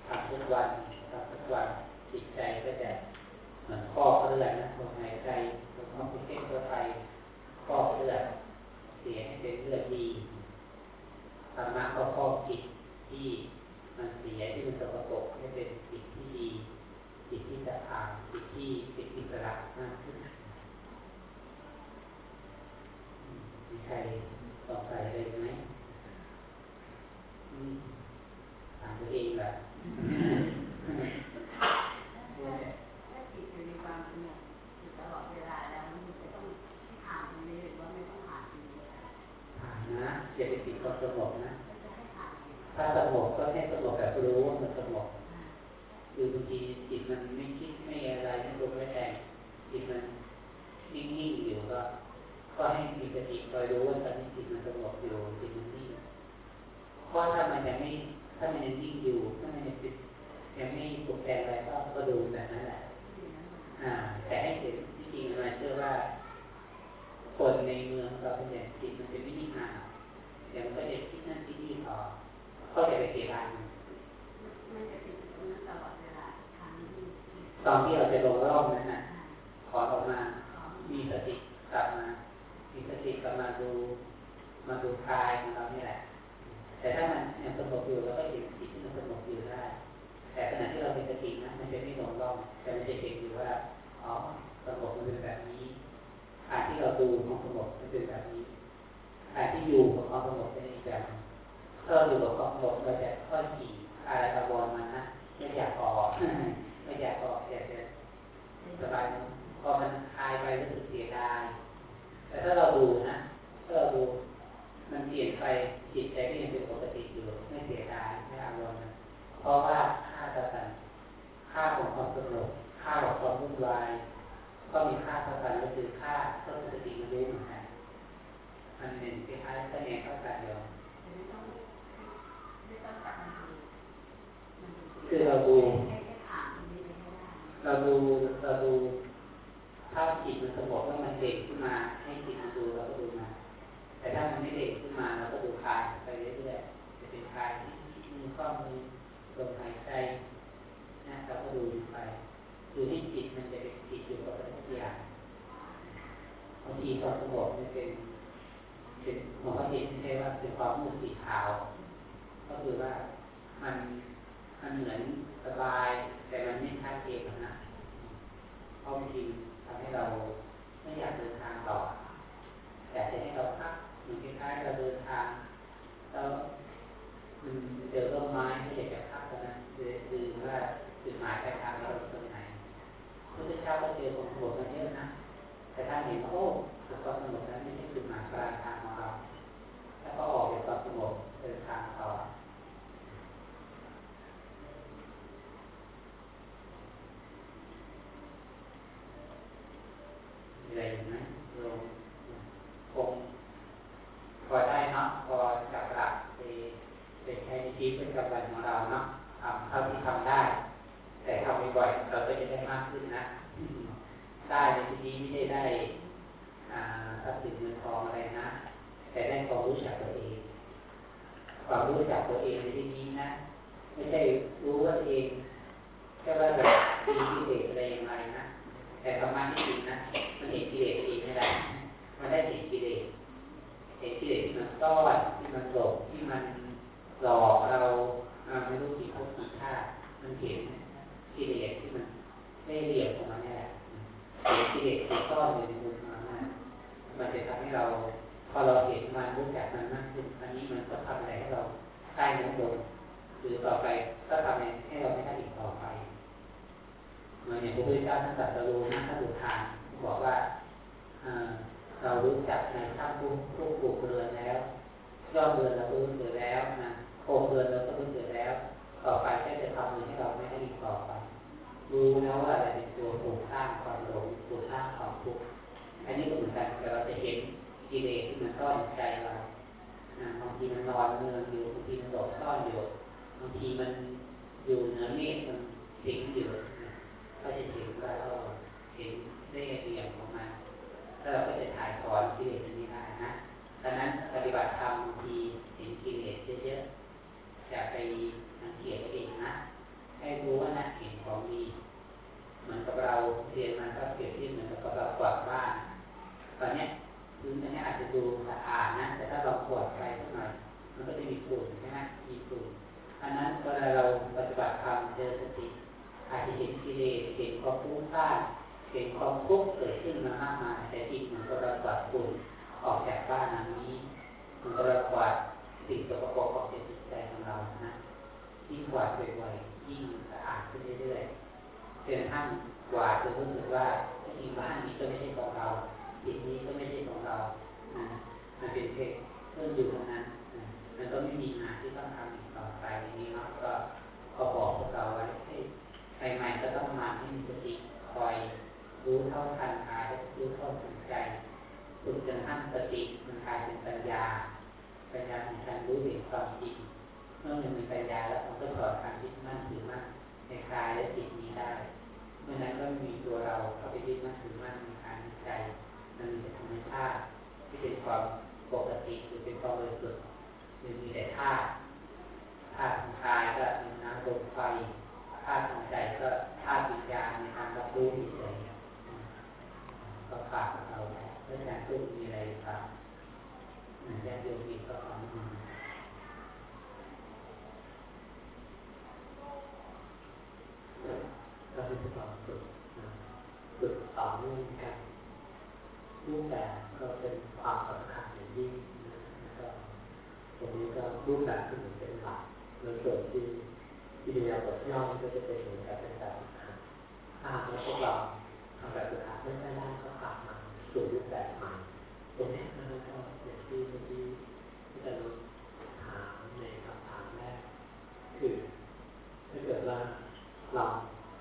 ทำทุกวันทำทุกวันจิตใจก็จะ เหมือนข้อเลือดนะลมหายใจลมเข้าไปเส้นเข้าไปข้อเลือดเสียให้เป็นเลือดดีธรรมะก็ข้อจิตที่มันเสียที่มันสกปรกให้เป็นจิตที่ดีจิตที่จะทางจิตที่เป็นอิสระมากขึ้นมีใครสงสัยอะไรไหมถามตัวเองแบบ ความสงบนะ ถ้าสงบก็แค่สงบแบบรู้ว่ามันสงบคือบางทีจิตมันไม่คิดไม่อะไรไม่รู้ไม่แต่งจิตมันนิ่งๆอยู่ก็ก็ให้มีสติคอยรู้ว่าตอนนี้จิตมันสงบอยู่จิตมันนิ่งเพราะถ้ามันยังไม่ถ้ามันยังนิ่งอยู่ถ้ามันยังติดยังไม่ปลุกแต่งอะไรก็ก็ดูแบบนั้นแหละอ่า แต่ให้เห็นที่จริงมาเชื่อว่าคนในเมืองเราเป็นอย่างจิตมันจะไม่นิ่งนาน ดี๋ยวมันก็จะคิดนั่นคิดนี่พอก็จะไปเสียดายมันมันจะติดตรงนั้นตลอดเวลาทางนี้ตอนที่เราจะลงร่องนั้นน่ะขอออกมา มีสติกลับมา มีสติกลับมาดูมาดูกายของเรานี่แหละ แต่ถ้ามันยังสงบอยู่เราก็เห็นจิตที่มันสงบอยู่ได้ แต่ขณะที่เราเป็นสตินะมันจะไม่ลงร่องแต่มันจะเห็นอยู่ว่าอ๋อสงบมันเป็นแบบนี้การที่เราดูของสงบมันเป็นแบบนี้ การที่อยู่กับความสงบเป็นอีกแบบถ้าเราอยู่กับความสงบเราจะค่อยขี่อะไรอาวรมันนะไม่อยากออกไม่อยากออกอยากจะสบายพอมันคลายไปรู้สึกเสียดายแต่ถ้าเราดูนะถ้าเราดูมันเปลี่ยนไปจิตใจก็ยังเป็นปกติอยู่ไม่เสียดายไม่อารมณ์เพราะว่าค่าเท่ากันค่าของความสงบค่าของความวุ่นวายก็มีค่าเท่ากันก็คือค่าต้นสติมันรู้เหมือนกัน มันเป็นคล้ายๆคะแนนเท่ากันเดียวไม่ต้องไม่ต้องกลับมาคือเราดู เราดูเราดูถ้าจิตมันสงบแล้วมันเด่นขึ้นมา ให้จิตมันดูเราก็ดูมา แต่ถ้ามันไม่เด่นขึ้นมาเราก็ดูคลายไปเรื่อยๆจะเป็นคลายที่มีข้อมือลมหายใจนะเราก็ดูไปดูที่จิตมันจะเป็นจิตอยู่กับอะไรทุกอย่างบางทีความสงบมันเป็น เป็นหมอเห็นไม่ใช่ว่าเป็นความมืดสีขาว ก็คือว่ามันมันเหมือนสบาย แต่มันไม่ชัดเจนนะเพราะบางทีทำให้เราไม่อยากเดินทางต่อแต่จะให้เราพักเหมือนคล้ายๆเราเดินทางแล้วมันเจอต้นไม้ไม่อยากจะ ดฝุ่นออกจากบ้านหลังนี้มันก็รากวาดสิ่งสกปรกออกจากจิตใจของเรานะยิ่งกวาดบ่อยๆยิ่งสะอาดขึ้นเรื่อยๆจนทั้งกวาดจนรู้สึกว่าที่บ้านนี้ก็ไม่ใช่ของเราจิตนี้ก็ไม่ใช่ของเรานะมันเป็นเพียงเพื่อนอยู่ตรงนั้นมันก็ไม่มีงานที่ต้องทำอีกต่อไปอย่างนี้เนาะก็ก็บอกพวกเราไว้ให้ใครใหม่ก็ต้องมาให้มีสติคอยรู้เท่าทันกายรู้เท่าทันใจ ฝึกจนทั้งสติมันกลายเป็นปัญญา ปัญญาในการรู้เห็นความจริงเมื่อมันมีปัญญาแล้วมันก็ถอดการยึดมั่นถือมั่นในกายและจิตนี้ได้ เมื่อนั้นก็มีตัวเราเข้าไปยึดมั่นถือมั่นในกายในใจมันมีแต่ธรรมชาติที่เป็นความปกติหรือเป็นความบริสุทธิ์หรือมีแต่ธาตุธาตุของกายก็มีน้ำลมไฟธาตุของใจก็ธาตุวิญญาณในการรับรู้เฉยก็ฝากเราไว้ เพรื่องการพูดมีอะไรครับญาติโยมอีกก็ขอมาเราเป็นความฝึกฝึกต่อเนื่องกันรูปแบบก็เป็นความสำคัญอย่างยิ่งก็ตรงนี้ก็รูปแบบที่เป็นหลักในส่วนที่อิเดียบทย่อมก็จะเป็นเหมือนกับเป็นแบบถ้าแล้วพวกเราทำแบบสุดท้ายไม่ได้ก็กลับมา สู่รูปแบบใหม่ตรงนี้นะก็อย่างที่เมื่อกี้ที่จะรู้ถามในคำถามแรก คือถ้าเกิดว่าเรา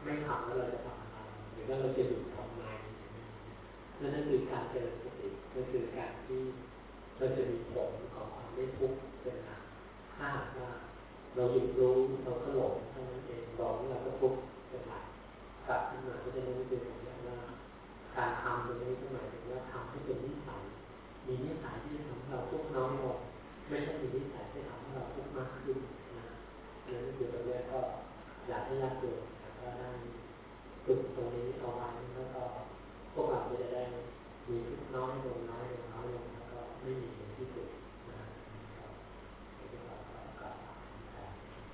ไม่ทำแล้วเราจะทำอะไรหรือว่าเราจะหยุดทำไมนั่นนั่นคือการเจริญสตินั่นคือการที่เราจะมีผลของความไม่ทุกข์เป็นหลักถ้าหากว่าเราหยุดรู้เราก็หลงเท่านั้นเองหลงเราก็ทุกข์เป็นหลักกลับขึ้นมาก็จะรู้เป็นอย่าง การทำตรงนี้ก็หมายถึงว่าทำให้เป็นนิสัย มีนิสัยที่ทำให้เราทุกน้อยลงไม่ใช่มีนิสัยที่ทำให้เราทุกมากขึ้นนะนั่นคือตรงนี้ก็อยากให้ญาติโยมก็ได้ฝึกตรงนี้เอาไว้แล้วก็พวกเราจะได้มีทุกน้อยลงน้อยลงน้อยลงแล้วก็ไม่มีที่สุด